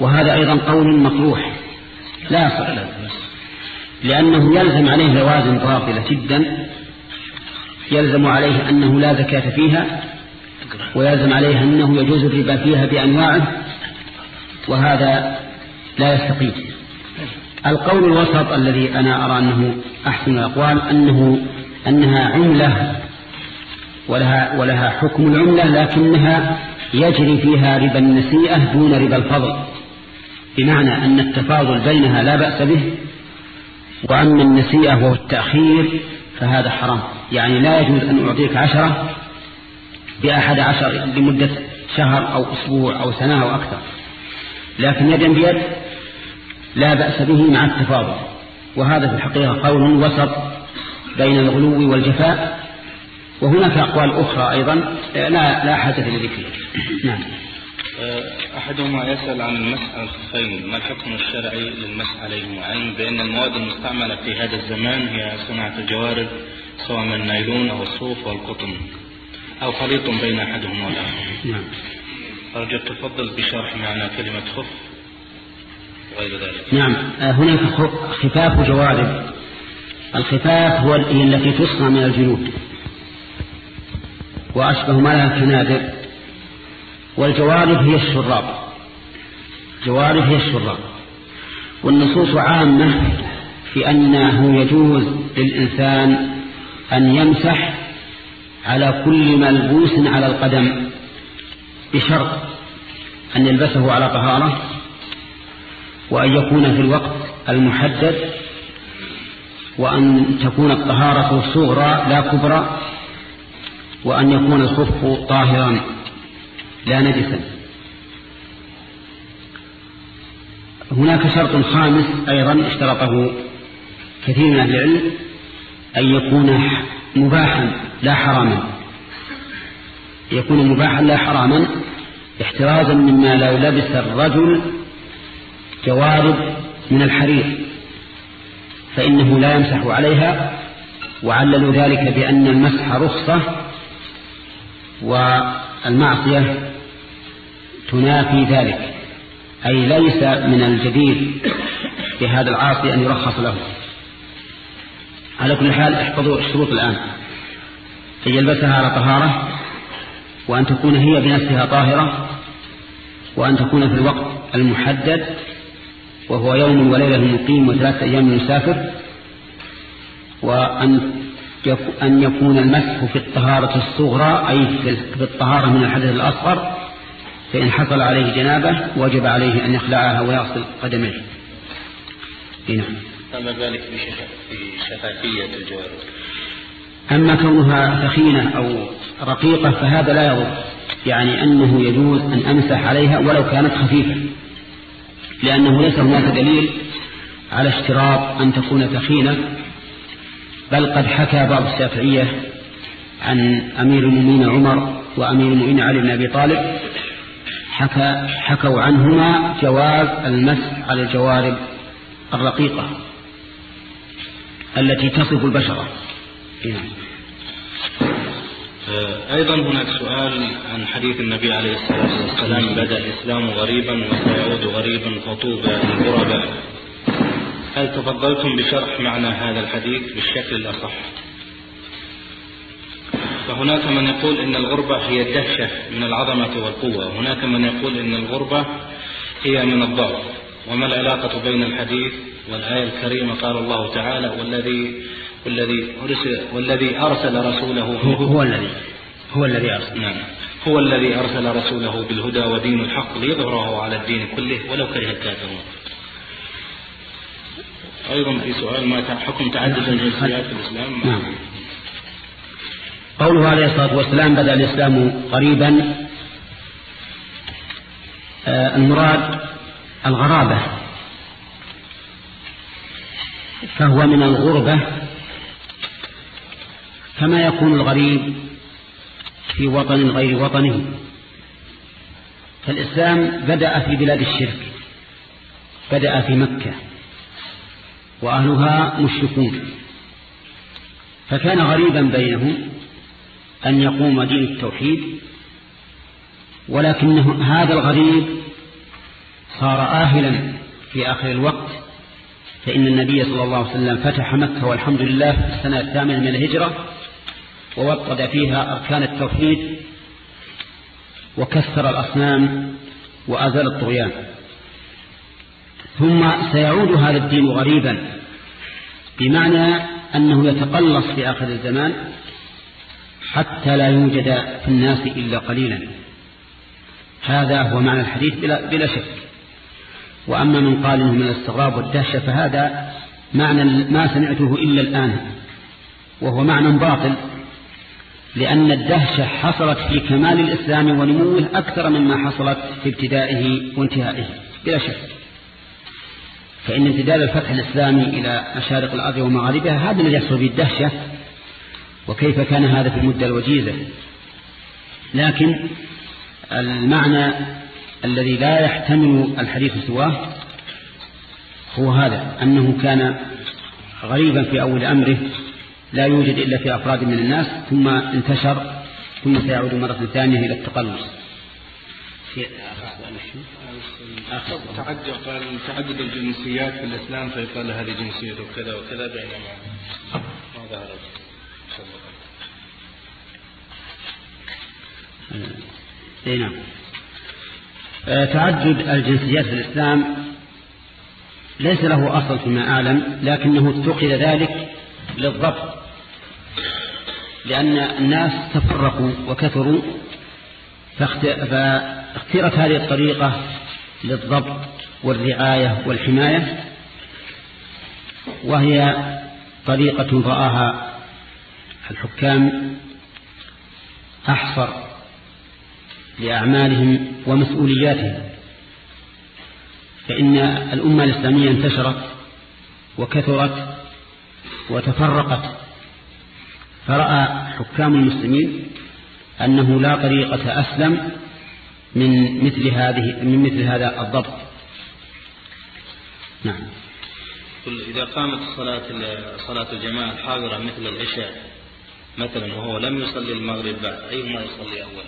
وهذا أيضا قول مطروح. لا يصح لأنه يلزم عليه لوازم باطلة جدا. يلزم عليه أنه لا زكاة فيها ويلزم عليه أنه يجوز الربا فيها بأنواعه وهذا لا يستقيم. القول الوسط الذي أنا أرى أنه أحسن الأقوال أنه أنها عملة ولها, ولها حكم العملة لكنها يجري فيها ربا النسيئة دون ربا الفضل. بمعنى أن التفاضل بينها لا بأس به وأما النسيئة وهو التأخير فهذا حرام. يعني لا يجوز أن أعطيك عشرة بأحد عشر لمدة شهر أو أسبوع أو سنة أو أكثر. لكن يدا بيد لا بأس به مع التفاضل. وهذا في الحقيقة قول وسط بين الغلو والجفاء. وهناك أقوال أخرى أيضا لا, لا حاجة لذكرها. نعم. أحدهما يسأل عن المسح على الخفين ما الحكم الشرعي للمسح عليهما علم بأن المواد المستعملة في هذا الزمان هي صناعة الجوارب سواء من النايلون أو الصوف والقطن. أو خليط بين أحدهما والآخر. نعم. أرجو التفضل بشرح معنى كلمة خف وغير ذلك. نعم. هناك خفاف جوارب الخفاف هو هي التي تصنع من الجلود وأشبه ما لها الكنادر والجوارب هي الشراب. جوارب هي الشراب. والنصوص عامة في أنه يجوز للإنسان أن يمسح على كل ملبوس على القدم بشرط أن يلبسه على طهارة وأن يكون في الوقت المحدد وأن تكون الطهارة صغرى لا كبرى وأن يكون الخف طاهرا لا نجسا. هناك شرط خامس أيضا اشترطه كثير من العلم أن يكون مباحا لا حراما. يكون مباحا لا حراما احترازا مما لو لبس الرجل جوارب من الحرير فإنه لا يمسح عليها وعللوا ذلك بأن المسح رخصة والمعصية تنافي ذلك أي ليس من الجدير بهذا العاصي أن يرخص له. على كل حال احفظوا الشروط الآن. أن يلبسها على طهارة وأن تكون هي بنفسها طاهرة وأن تكون في الوقت المحدد وهو يوم وليلة مقيم وثلاثة أيام مسافر وأن أن يكون المسح في الطهارة الصغرى أي في الطهارة من الحدث الأصغر فإن حصل عليه جنابة وجب عليه أن يخلعها ويغسل قدميه. نعم. أما ذلك بشفافية الجوارب. أما كونها ثخينة أو رقيقة فهذا لا يضر يعني أنه يجوز أن أمسح عليها ولو كانت خفيفة لأنه ليس هناك دليل على اشتراط أن تكون ثخينة بل قد حكى بعض الشافعية عن أمير المؤمنين عمر وأمير المؤمنين علي بن أبي طالب حكى حكوا عنهما جواز المسح على الجوارب الرقيقة. التي تصف البشرة نعم. آه، أيضا هناك سؤال عن حديث النبي عليه الصلاة والسلام بدأ الإسلام غريبا وسيعود غريبا فطوبى للغرباء. هل تفضلتم بشرح معنى هذا الحديث بالشكل الأصح؟ فهناك من يقول إن الغربة هي الدهشة من العظمة والقوة. هناك من يقول إن الغربة هي من الضعف. وما العلاقة بين الحديث والآية الكريمة قال الله تعالى والذي والذي أرسل والذي أرسل رسوله هو, هو الذي هو الذي أرسل. نعم. هو الذي أرسل رسوله بالهدى ودين الحق ليظهره على الدين كله ولو كره الكافرون. أيضا في سؤال ما حكم تعدد الجنسيات في الإسلام. نعم. قوله عليه الصلاة والسلام بدأ الإسلام قريبا. آه المراد الغرابة. فهو من الغربة. كما يكون الغريب في وطن غير وطنه. فالإسلام بدأ في بلاد الشرك بدأ في مكة وأهلها مشركون. فكان غريبا بينهم أن يقوم دين التوحيد ولكنه هذا الغريب صار آهلا في آخر الوقت فإن النبي صلى الله عليه وسلم فتح مكة والحمد لله في السنة الثامنة من الهجرة ووطد فيها أركان التوحيد وكسر الأصنام وأزال الطغيان. ثم سيعود هذا الدين غريبا بمعنى أنه يتقلص في آخر الزمان حتى لا يوجد في الناس إلا قليلا. هذا هو معنى الحديث بلا, بلا شك. وأما من قال إنه من الاستغراب والدهشة فهذا معنى ما سمعته إلا الآن وهو معنى باطل لأن الدهشة حصلت في كمال الإسلام ونموه أكثر مما حصلت في ابتدائه وانتهائه بلا شك. فإن امتداد الفتح الإسلامي إلى مشارق الأرض ومغاربها هذا الذي يحصل به الدهشة وكيف كان هذا في المدة الوجيزة؟ لكن المعنى الذي لا يحتمل الحديث سواه هو هذا أنه كان غريبا في أول أمره لا يوجد إلا في أفراد من الناس ثم انتشر ثم سيعود مرة ثانية إلى التقلص. تعدد قال تعدد الجنسيات في الإسلام فيقال هذه جنسية كذا وكذا بينما ما ظهر اي نعم. تعدد الجنسيات في الإسلام. ليس له أصل فيما أعلم لكنه اتخذ ذلك للضبط. لأن الناس تفرقوا وكثروا فاختيرت هذه الطريقة للضبط والرعاية والحماية وهي طريقة رآها الحكام أحصر لأعمالهم ومسؤولياتهم. فإن الأمة الإسلامية انتشرت وكثرت وتفرقت فرأى حكام المسلمين أنه لا طريقة أسلم من مثل هذه من مثل هذا الضبط. نعم. إذا قامت صلاة صلاة الجماعة الحاضرة مثل العشاء مثلا وهو لم يصلي المغرب بعد أيهما يصلي أول؟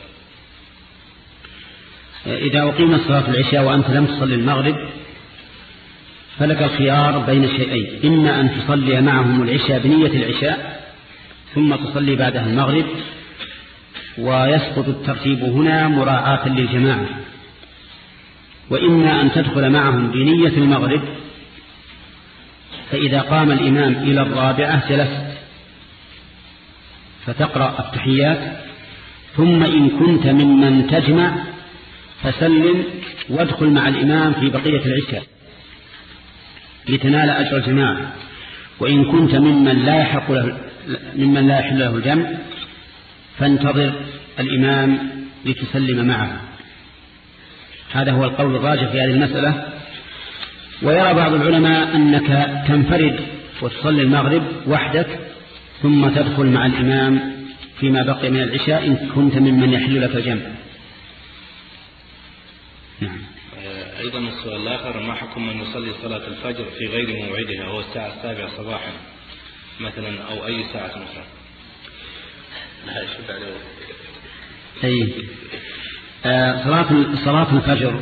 إذا أقيمت صلاة العشاء وأنت لم تصلي المغرب فلك الخيار بين شيئين. إما أن تصلي معهم العشاء بنية العشاء ثم تصلي بعدها المغرب ويسقط الترتيب هنا مراعاة للجماعة. وإما أن تدخل معهم بنية المغرب فإذا قام الإمام إلى الرابعة جلست فتقرأ التحيات ثم إن كنت ممن تجمع فسلم وادخل مع الإمام في بقية العشاء لتنال أجر الجماعة. وإن كنت ممن لا يحق له ممن لا يحل له الجمع فانتظر الإمام لتسلم معه. هذا هو القول الراجح في هذه المسألة. ويرى بعض العلماء أنك تنفرد وتصلي المغرب وحدك ثم تدخل مع الإمام فيما بقي من العشاء إن كنت ممن يحل لك الجمع نعم. أيضا السؤال الآخر ما حكم من يصلي صلاة الفجر في غير موعدها وهو الساعة السابعة صباحا مثلا أو أي ساعة أخرى؟ أي. آه، صلاة صلاة الفجر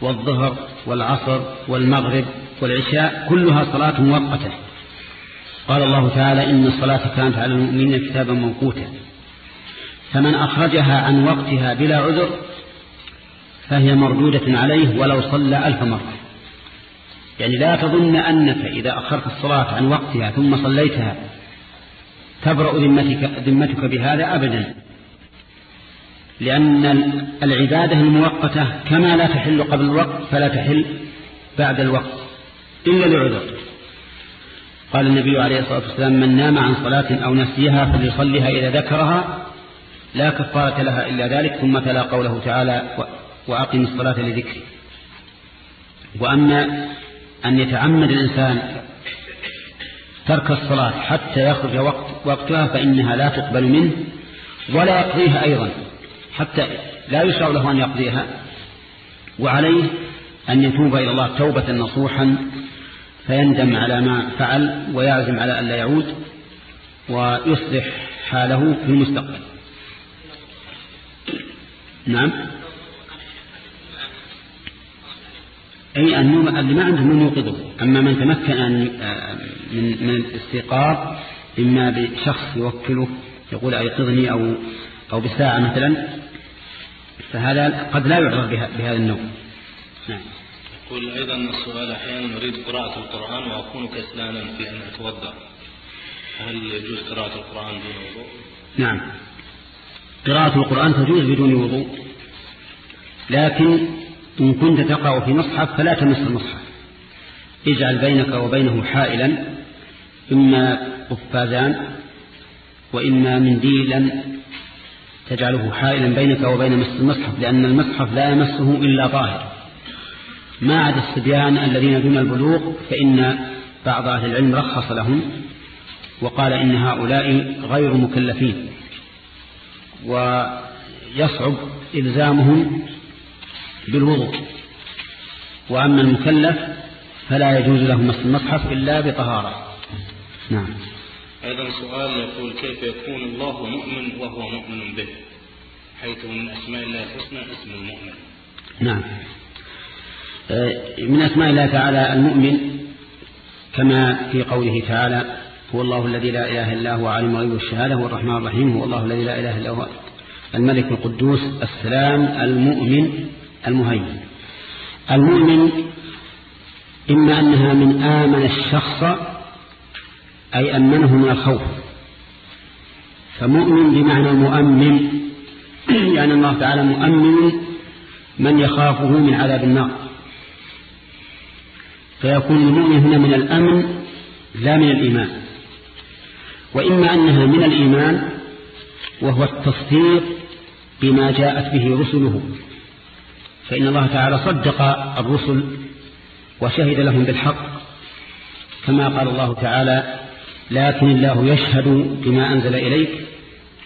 والظهر والعصر والمغرب والعشاء كلها صلاة مؤقتة. قال الله تعالى إن الصلاة كانت على المؤمنين كتابا موقوتا. فمن أخرجها عن وقتها بلا عذر فهي مردودة عليه ولو صلى ألف مرة. يعني لا تظن أنك إذا أخرت الصلاة عن وقتها ثم صليتها تبرأ ذمتك, ذمتك بهذا أبدا. لأن العبادة المؤقتة كما لا تحل قبل الوقت فلا تحل بعد الوقت إلا لعذر. قال النبي عليه الصلاة والسلام من نام عن صلاة أو نسيها فليصليها إذا ذكرها لا كفارة لها إلا ذلك. ثم تلا قوله تعالى وأقم الصلاة لذكري. وأما أن يتعمد الإنسان ترك الصلاة حتى يخرج وقت وقتها فإنها لا تقبل منه ولا يقضيها أيضا حتى لا يشرع له أن يقضيها. وعليه أن يتوب إلى الله توبة نصوحا فيندم على ما فعل ويعزم على أن لا يعود ويصلح حاله في المستقبل. نعم. أي النوم اللي ما عنده من يوقظه أما من تمكن آه، من من الاستيقاظ إما بشخص يوكله يقول أيقظني أو أو بساعة مثلا فهذا قد لا يعذر بهذا النوم نعم. يقول أيضا السؤال أحيانا أريد قراءة القرآن وأكون كسلانا في أن أتوضأ. هل يجوز قراءة القرآن دون وضوء؟ نعم. قراءة القرآن تجوز بدون وضوء. لكن إن كنت تقرأ في مصحف فلا تمس المصحف. اجعل بينك وبينه حائلا إما قفازان وإما منديلا. تجعله حائلا بينك وبين مس المصحف لأن المصحف لا يمسه إلا ظاهر ما عدا الصبيان الذين دون البلوغ فإن بعض أهل العلم رخص لهم وقال إن هؤلاء غير مكلفين. ويصعب إلزامهم بالوضوء. وأما المكلف فلا يجوز له مس المصحف إلا بطهارة. نعم. أيضا سؤال يقول كيف يكون الله مؤمن وهو مؤمن به؟ حيث من أسماء الله الحسنى اسم المؤمن. نعم. من أسماء الله تعالى المؤمن كما في قوله تعالى هو الله الذي لا إله إلا هو عالم غيب الشهادة هو الرحمن الرحيم هو الله الذي لا إله إلا هو الملك القدوس السلام المؤمن المهيمن. المؤمن إما أنها من آمن الشخص أي أمنه من الخوف. فمؤمن بمعنى مؤمن يعني الله تعالى مؤمن من يخافه من عذاب النار. فيكون المؤمن هنا من الأمن لا من الإيمان. وإما أنها من الإيمان وهو التصديق بما جاءت به رسله. فإن الله تعالى صدق الرسل وشهد لهم بالحق كما قال الله تعالى لكن الله يشهد بما أنزل إليك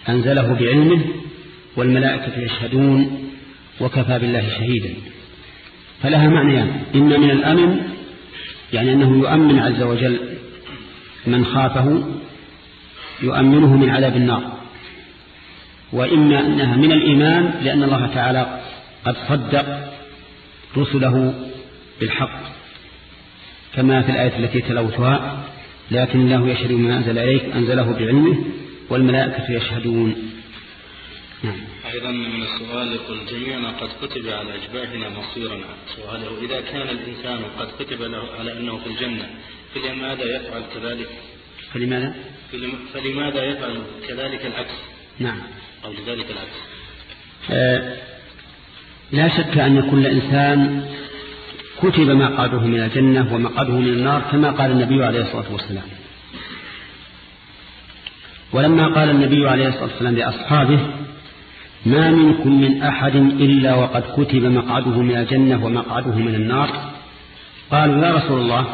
أنزله بعلمه والملائكة يشهدون وكفى بالله شهيدا. فلها معنيان إما من الأمن يعني أنه يؤمن عز وجل من خافه يؤمنه من عذاب النار. وإما أنها من الإيمان لأن الله تعالى قد صدق رسله بالحق كما في الآية التي تلوتها لكن الله يشهد ما أنزل إليك أنزله بعلمه والملائكة يشهدون. نعم. أيضا من السؤال يقول جميعنا قد كتب على أجباهنا مصيرنا سؤاله إذا كان الإنسان قد كتب له على أنه في الجنة فلماذا يفعل كذلك؟ فلماذا؟ فلماذا يفعل كذلك العكس؟ نعم. أو لذلك العكس؟ آه لا شك أن كل إنسان كتب مقعده من الجنة ومقعده من النار كما قال النبي عليه الصلاة والسلام. ولما قال النبي عليه الصلاة والسلام لأصحابه ما منكم من أحد إلا وقد كتب مقعده من الجنة ومقعده من النار. قالوا يا رسول الله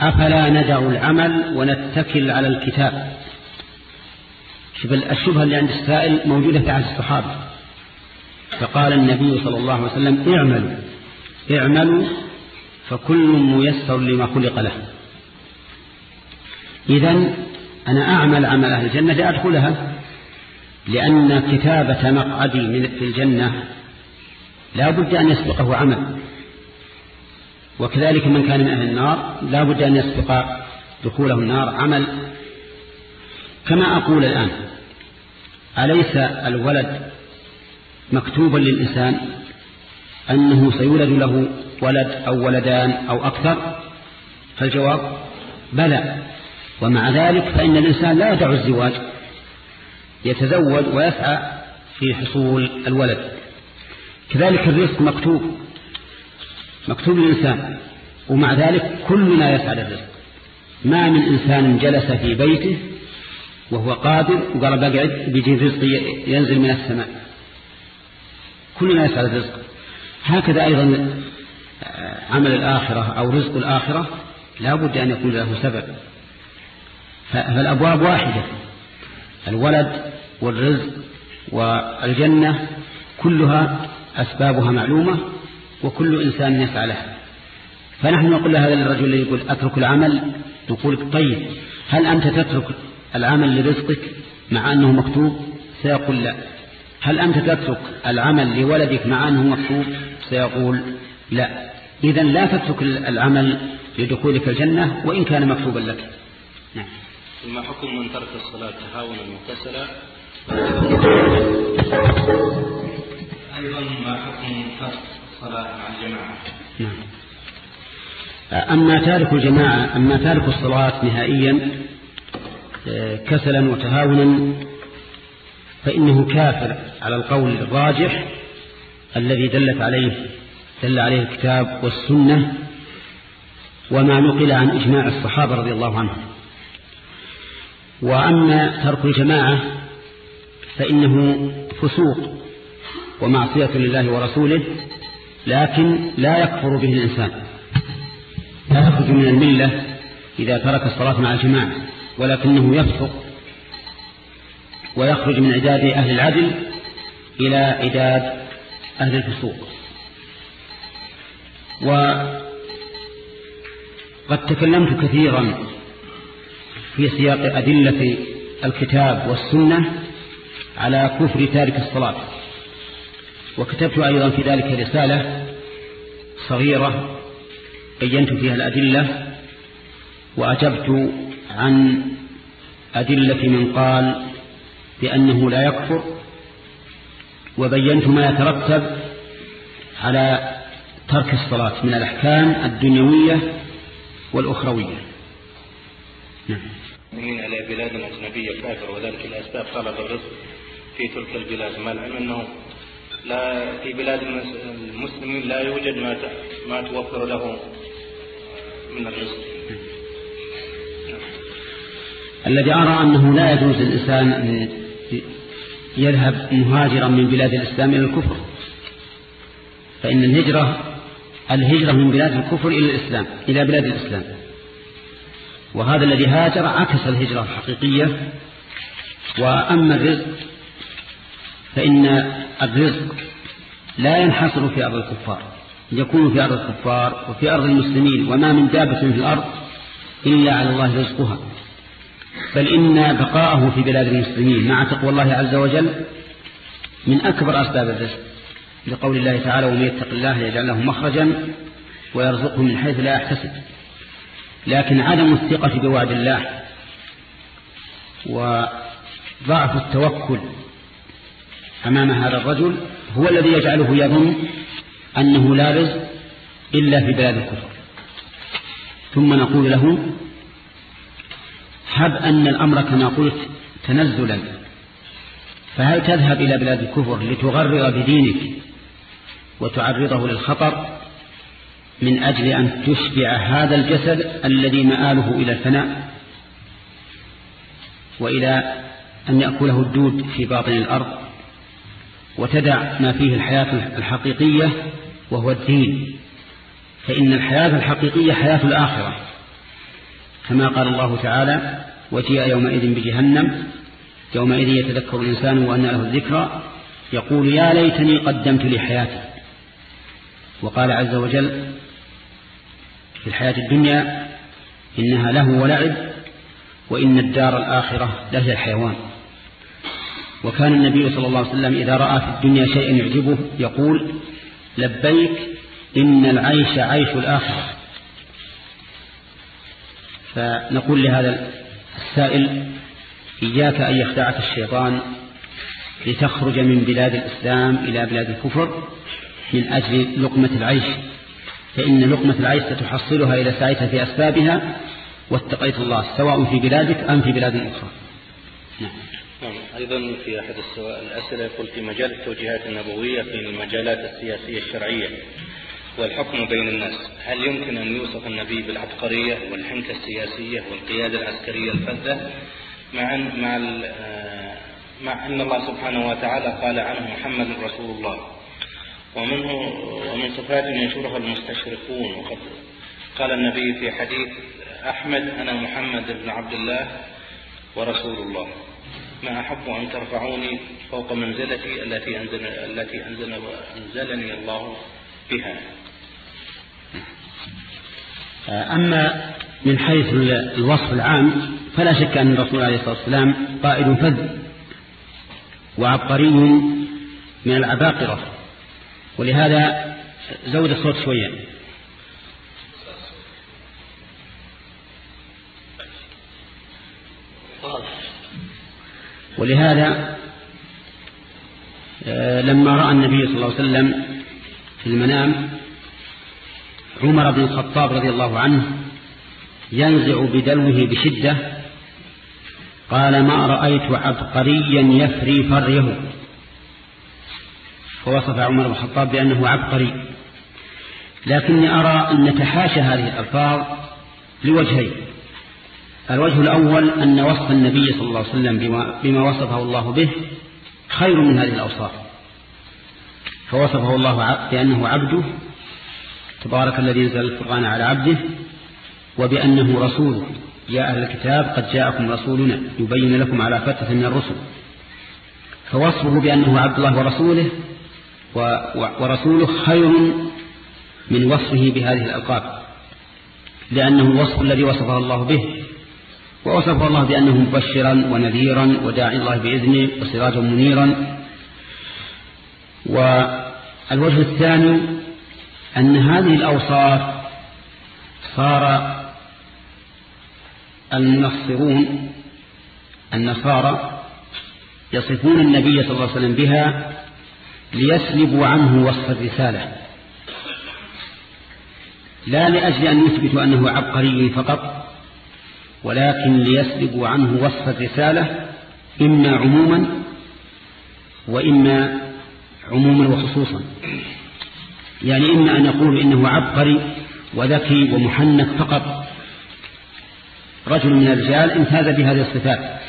أفلا ندع العمل ونتكل على الكتاب؟ الشبهة اللي عند السائل موجودة تحت الصحابة. فقال النبي صلى الله عليه وسلم اعملوا. اعملوا فكل ميسر لما خلق له. إذا أنا أعمل عمل أهل الجنة لأدخلها لأن كتابة مقعدي في الجنة لا بد أن يسبقه عمل. وكذلك من كان من أهل النار لا بد أن يسبق دخوله النار عمل. كما أقول الآن أليس الولد مكتوبا للإنسان أنه سيولد له ولد أو ولدان أو أكثر؟ فالجواب بلى. ومع ذلك فإن الإنسان لا يدع الزواج يتزوج ويسعى في حصول الولد. كذلك الرزق مكتوب مكتوب الإنسان ومع ذلك كلنا يسعى للرزق. ما من إنسان جلس في بيته وهو قادر وقال بقعد بيجي الرزق ينزل من السماء. كلنا يسعى للرزق هكذا أيضا عمل الآخرة أو رزق الآخرة لا بد أن يكون له سبب. فالأبواب واحدة الولد والرزق والجنة كلها أسبابها معلومة وكل إنسان يسعى لها. فنحن نقول لهذا الرجل اللي يقول أترك العمل؟ نقول طيب هل أنت تترك العمل لرزقك مع أنه مكتوب؟ سيقول لا. هل أنت تترك العمل لولدك مع أنه مكتوب؟ سيقول لا. إذا لا تترك العمل لدخولك الجنة وإن كان مكتوبا لك. نعم. ثم حكم من ترك الصلاة تهاونا متصلا أيضا ما حكم ترك الصلاة مع الجماعة؟ نعم. أما تارك الجماعة أما تارك الصلاة نهائيا آه، كسلا وتهاونا فإنه كافر على القول الراجح الذي دلت عليه دل عليه الكتاب والسنة وما نقل عن إجماع الصحابة رضي الله عنهم. وأما ترك الجماعة فإنه فسوق ومعصية لله ورسوله لكن لا يكفر به الإنسان لا يخرج من الملة إذا ترك الصلاة مع الجماعة ولكنه يفسق ويخرج من عداد أهل العدل إلى عداد أهل الفسوق. وقد تكلمت كثيرا في سياق أدلة الكتاب والسنة على كفر تارك الصلاة. وكتبت أيضا في ذلك رسالة صغيرة بينت فيها الأدلة وأجبت عن أدلة من قال بأنه لا يكفر وبينت ما يترتب على ترك الصلاة من الأحكام الدنيوية والأخروية. نعم. من على بلاد أجنبية كافر وذلك الأسباب طلب الرزق في تلك البلاد. ما العلم أنه لا في بلاد المسلمين لا يوجد ما ما توفر له من الرزق. الذي أرى أنه لا يجوز للإنسان أن يذهب مهاجرا من بلاد الإسلام إلى الكفر. فإن الهجرة الهجرة من بلاد الكفر إلى الإسلام إلى بلاد الإسلام. وهذا الذي هاجر عكس الهجرة الحقيقية. وأما الرزق فإن الرزق لا ينحصر في أرض الكفار يكون في أرض الكفار وفي أرض المسلمين وما من دابة في الأرض إلا على الله رزقها. بل إن بقاءه في بلاد المسلمين مع تقوى الله عز وجل من أكبر أسباب الرزق. لقول الله تعالى ومن يتق الله يجعل له مخرجا ويرزقه من حيث لا يحتسب. لكن عدم الثقة بوعد الله وضعف التوكل أمام هذا الرجل هو الذي يجعله يظن أنه لا رزق إلا في بلاد الكفر. ثم نقول له هب أن الأمر كما قلت تنزلا. فهل تذهب إلى بلاد الكفر لتغرر بدينك وتعرضه للخطر من أجل أن تشبع هذا الجسد الذي مآله إلى الفناء وإلى أن يأكله الدود في باطن الأرض وتدع ما فيه الحياة الحقيقية وهو الدين. فإن الحياة الحقيقية حياة الآخرة. كما قال الله تعالى وجيء يومئذ بجهنم يومئذ يتذكر الإنسان وأن له الذكرى يقول يا ليتني قدمت لحياتي. وقال عز وجل في الحياة الدنيا إنها له ولعب وإن الدار الآخرة لهي الحيوان. وكان النبي صلى الله عليه وسلم إذا رأى في الدنيا شيئا يعجبه يقول لبيك إن العيش عيش الآخرة. فنقول لهذا السائل إياك أن يخدعك الشيطان لتخرج من بلاد الإسلام إلى بلاد الكفر من أجل لقمة العيش فإن لقمة العيش ستحصلها إلى سعيتها في أسبابها واتقيت الله سواء في بلادك أم في بلاد أخرى نعم. نعم أيضا في أحد الأسئلة يقول في مجال التوجيهات النبوية في المجالات السياسية الشرعية والحكم بين الناس. هل يمكن أن يوصف النبي بالعبقرية والحنكة السياسية والقيادة العسكرية الفذة؟ مع مع آه، مع أن الله سبحانه وتعالى قال عنه محمد رسول الله. ومنه ومن صفات ينشرها المستشرقون. وقد قال النبي في حديث أحمد أنا محمد بن عبد الله ورسول الله. ما أحب أن ترفعوني فوق منزلتي التي أنزل التي أنزل أنزلني الله بها. أما من حيث الوصف العام فلا شك أن الرسول عليه الصلاة والسلام قائد فذ وعبقري من العباقرة ولهذا زود الصوت شوية ولهذا آه، لما رأى النبي صلى الله عليه وسلم في المنام عمر بن الخطاب رضي الله عنه ينزع بدلوه بشدة قال ما رأيت عبقريا يفري فريه. فوصف عمر بن الخطاب بأنه عبقري. لكني أرى أن نتحاشى هذه الألفاظ لوجهين. الوجه الأول أن وصف النبي صلى الله عليه وسلم بما, بما وصفه الله به خير من هذه الأوصاف. فوصفه الله بأنه عبده تبارك الذي نزل القرآن على عبده وبأنه رسوله يا أهل الكتاب قد جاءكم رسولنا يبين لكم على فترة من الرسل. فوصفه بأنه عبد الله ورسوله ورسوله خير من وصفه بهذه الألقاب. لأنه الوصف الذي وصفه الله به. ووصفه الله بأنه مبشرا ونذيرا وداعي الله بإذنه وسراجا منيرا. والوجه الثاني أن هذه الأوصاف صار المنصرون النصارى يصفون النبي صلى الله عليه وسلم بها ليسلبوا عنه وصف الرسالة لا لأجل أن يثبتوا أنه عبقري فقط ولكن ليسلبوا عنه وصف الرسالة إما عموما وإما عموما وخصوصا. يعني إما أن يقول إنه عبقري وذكي ومحنك فقط رجل من الرجال امتاز بهذه الصفات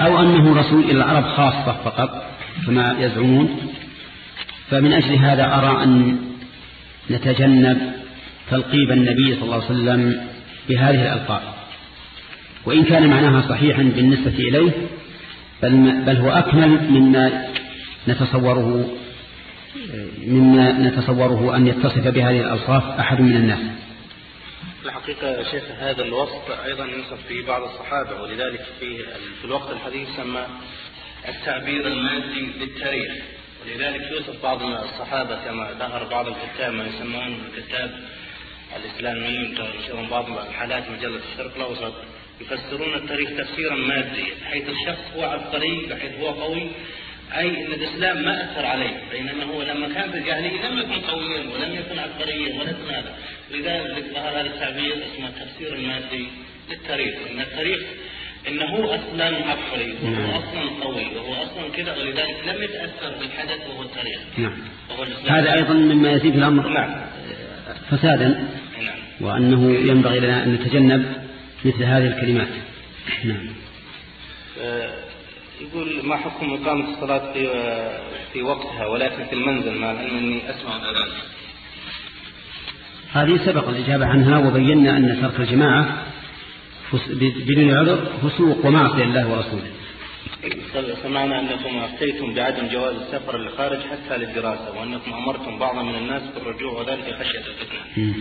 أو أنه رسول إلى العرب خاصة فقط كما يزعمون. فمن أجل هذا أرى أن نتجنب تلقيب النبي صلى الله عليه وسلم بهذه الألقاب. وإن كان معناها صحيحا بالنسبة إليه بل, بل هو أكمل مما نتصوره مما نتصوره أن يتصف بهذه الألصاف أحد من الناس. الحقيقة شيخ هذا الوصف أيضا ينصف في بعض الصحابة ولذلك في, في الوقت الحديث سمى التعبير المادي للتاريخ. ولذلك يوصف بعض الصحابة كما ظهر بعض الكتاب ما يسمون الكتاب الإسلاميين بعض الحالات مجلة الشرق الأوسط يفسرون التاريخ تفسيرا ماديا بحيث الشخص هو عبقري بحيث هو قوي أي أن الإسلام ما أثر عليه بينما هو لما كان في الجاهلية لم يكن قويا ولم يكن عبقريا ولم هذا. لذلك ظهر هذا التعبير اسمه التفسير المادي للتاريخ. أن التاريخ إنه أصلا عبقري وهو نعم. أصلا قوي وهو أصلا كذا ولذلك لم يتأثر بالحدث وهو التاريخ. نعم. هذا أيضا مما يزيد الأمر. نعم. فسادا. نعم. وأنه ينبغي لنا أن نتجنب مثل هذه الكلمات. نعم. آه، يقول ما حكم إقامة الصلاة في في وقتها ولكن في المنزل مع العلم أني أسمع الأذان هذه سبق الإجابة عنها وبينا أن ترك الجماعة بدون عذر فسوق ومعصية الله ورسوله. سمعنا أنكم أفتيتم بعدم جواز السفر للخارج حتى للدراسة وأنكم أمرتم بعض من الناس بالرجوع وذلك خشية الفتنة.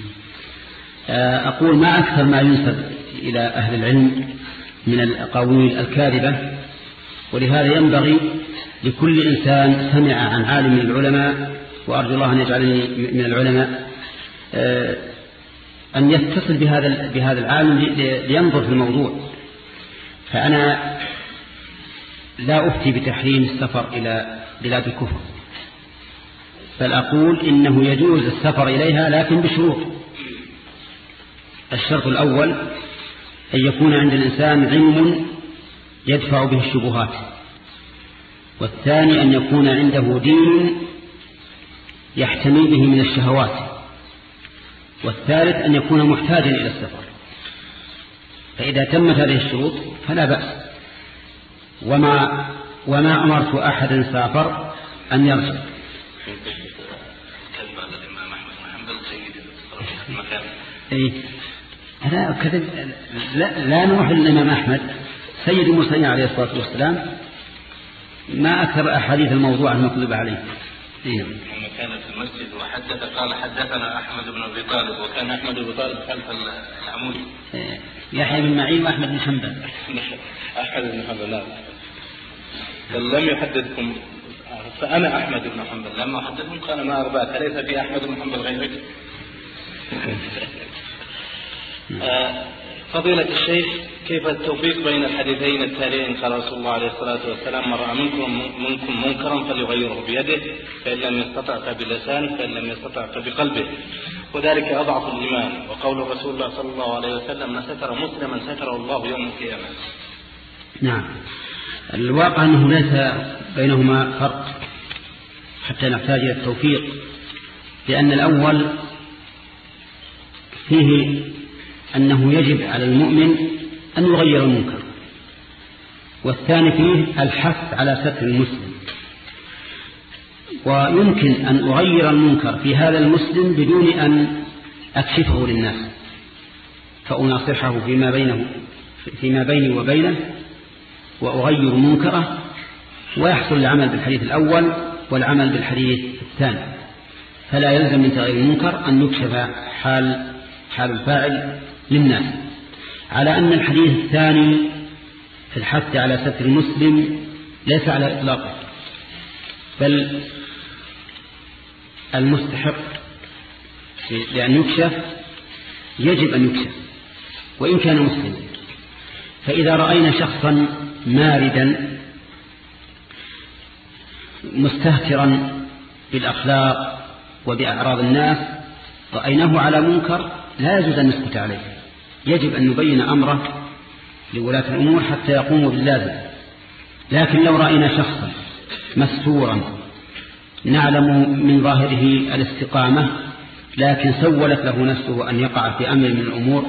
آه، أقول ما أكثر ما ينسب إلى أهل العلم من الأقاويل الكاذبة ولهذا ينبغي لكل إنسان سمع عن عالم من العلماء وأرجو الله أن يجعلني من العلماء آه، أن يتصل بهذا بهذا العالم لينظر في الموضوع. فأنا لا أفتي بتحريم السفر إلى بلاد الكفر بل أقول إنه يجوز السفر إليها لكن بشروط. الشرط الأول أن يكون عند الإنسان علم يدفع به الشبهات والثاني أن يكون عنده دين يحتمي به من الشهوات. والثالث أن يكون محتاجا إلى السفر. فإذا تمت هذه الشروط فلا بأس. وما وما أمرت أحدا سافر أن يرجع. إيه. لا لا نروح للإمام أحمد. سيد المرسلين عليه الصلاة والسلام ما أكثر أحاديث الموضوع المكذوب عليه. إيه. لما كان في المسجد وحدث قال حدثنا أحمد بن أبي طالب وكان أحمد بن طالب خلف العمود إيه. يحيى بن معين وأحمد بن حنبل. أحمد بن حنبل لا بل لم يحدثكم فأنا أحمد بن حنبل لما حدثهم قال ما أربعك أليس في أحمد بن حنبل غيرك؟ آه، فضيلة الشيخ كيف التوفيق بين الحديثين التاليين قال رسول الله عليه الصلاة والسلام؟ من رأى منكم منكم منكرا فليغيره بيده فإن لم يستطع فبلسانه فإن لم يستطع فبقلبه. وذلك أضعف الإيمان. وقول رسول الله صلى الله عليه وسلم من ستر مسلما ستره الله يوم القيامة. نعم. الواقع أنه ليس بينهما فرق حتى نحتاج إلى التوفيق لأن الأول فيه أنه يجب على المؤمن أن يغير المنكر. والثاني فيه الحث على ستر المسلم. ويمكن أن أغير المنكر في هذا المسلم بدون أن أكشفه للناس فأناصحه فيما بينه فيما بيني وبينه وأغير منكره ويحصل العمل بالحديث الأول والعمل بالحديث الثاني. فلا يلزم من تغيير المنكر أن يكشف حال حال الفاعل للناس. على أن الحديث الثاني في الحث على ستر المسلم ليس على إطلاقه بل المستحق لأن يكشف يجب أن يكشف وإن كان مسلما فإذا رأينا شخصا ماردا مستهترا بالأخلاق وبأعراض الناس رأيناه على منكر لا يجوز أن نسكت عليه. يجب أن نبين أمره لولاة الأمور حتى يقوموا باللازم. لكن لو رأينا شخصا مستورا نعلم من ظاهره الاستقامة لكن سولت له نفسه أن يقع في أمر من الأمور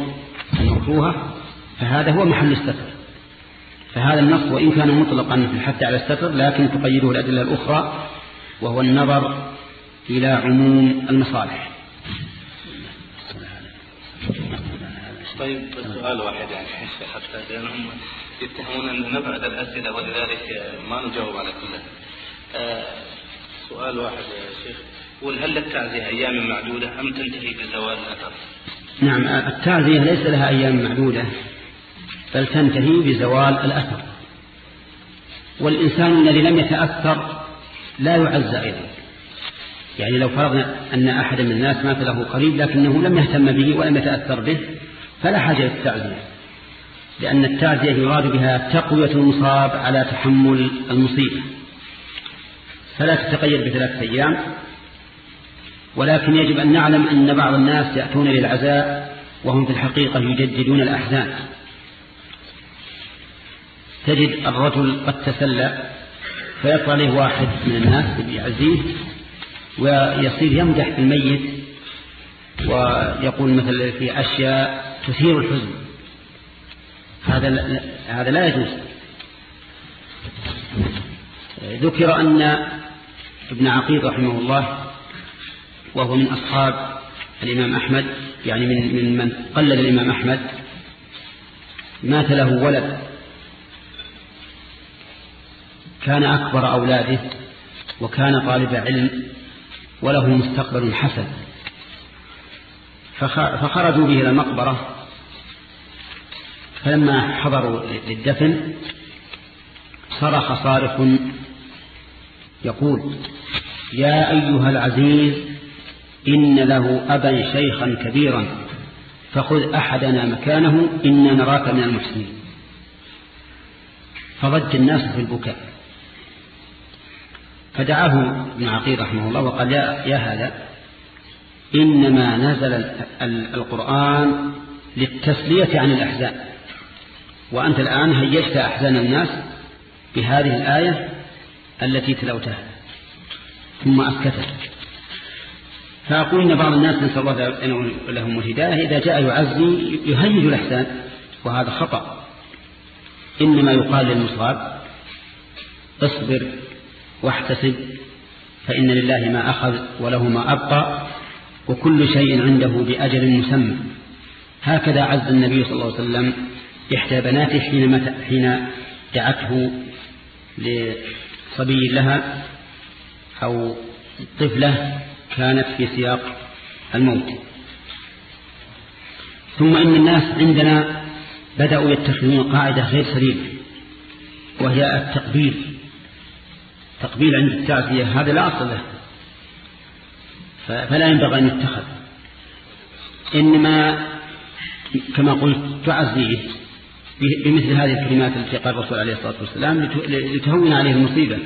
المكروهة فهذا هو محل الستر. فهذا النص وإن كان مطلقا في الحث على الستر لكن تقيده الأدلة الأخرى وهو النظر إلى عموم المصالح. طيب سؤال واحد يعني حتى لأنهم يتهمون أن نبعد الأسئلة ولذلك ما نجاوب على كلها آه سؤال واحد يا شيخ يقول هل للتعزية أيام معدودة أم تنتهي بزوال الأثر؟ نعم التعزية ليس لها أيام معدودة بل تنتهي بزوال الأثر. والإنسان الذي لم يتأثر لا يعزى أيضا. يعني لو فرضنا أن أحد من الناس مات له قريب لكنه لم يهتم به ولم يتأثر به فلا حاجة للتعزية لأن التعزية يراد بها تقوية المصاب على تحمل المصيبة. فلا تتقيد بثلاثة أيام ولكن يجب أن نعلم أن بعض الناس يأتون للعزاء وهم في الحقيقة يجددون الأحزان. تجد الرجل قد تسلى فيطلع له واحد من الناس يعزيه ويصير يمدح الميت ويقول مثل في أشياء تثير الحزن. هذا هذا لا يجوز. ذكر أن ابن عقيل رحمه الله وهو من أصحاب الإمام أحمد يعني من من من قلد الإمام أحمد مات له ولد. كان أكبر أولاده وكان طالب علم وله مستقبل حسن. فخرجوا به إلى المقبرة. فلما حضروا للدفن صرخ صارخ يقول يا أيها العزيز إن له أبا شيخا كبيرا فخذ أحدنا مكانه إنا نراك من المحسنين. فضج الناس في البكاء. فدعاه ابن عقيل رحمه الله وقال يا, يا هذا. إنما نزل القرآن للتسلية عن الأحزان. وأنت الآن هيجت أحزان الناس بهذه الآية التي تلوتها. ثم أسكتت فأقول إن بعض الناس نسأل الله لهم الهداية. إذا جاء يعزي يهيج الأحزان. وهذا خطأ. إنما يقال للمصاب اصبر واحتسب فإن لله ما أخذ وله ما أبقى. وكل شيء عنده بأجل مسمى. هكذا عز النبي صلى الله عليه وسلم إحدى بناته حين, حين دعته لصبي لها أو طفلة كانت في سياق الموت. ثم إن الناس عندنا بدأوا يتخذون قاعدة غير سليمة وهي التقبيل. تقبيل عند التعزية. هذا لا أصل له. فلا ينبغي أن يتخذ. إنما كما قلت تعزيه بمثل هذه الكلمات التي قال الرسول عليه الصلاة والسلام لتهون عليه المصيبة.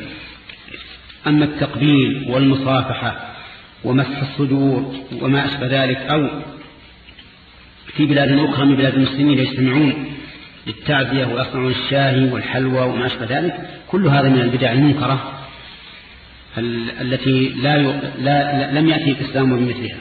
أما التقبيل والمصافحة ومس الصدور وما أشبه ذلك أو في بلاد أخرى من بلاد المسلمين يجتمعون للتعزية ويصنعون الشاهي والحلوى وما أشبه ذلك كل هذا من البدع المنكرة التي لا, لم يأتي الإسلام بمثلها.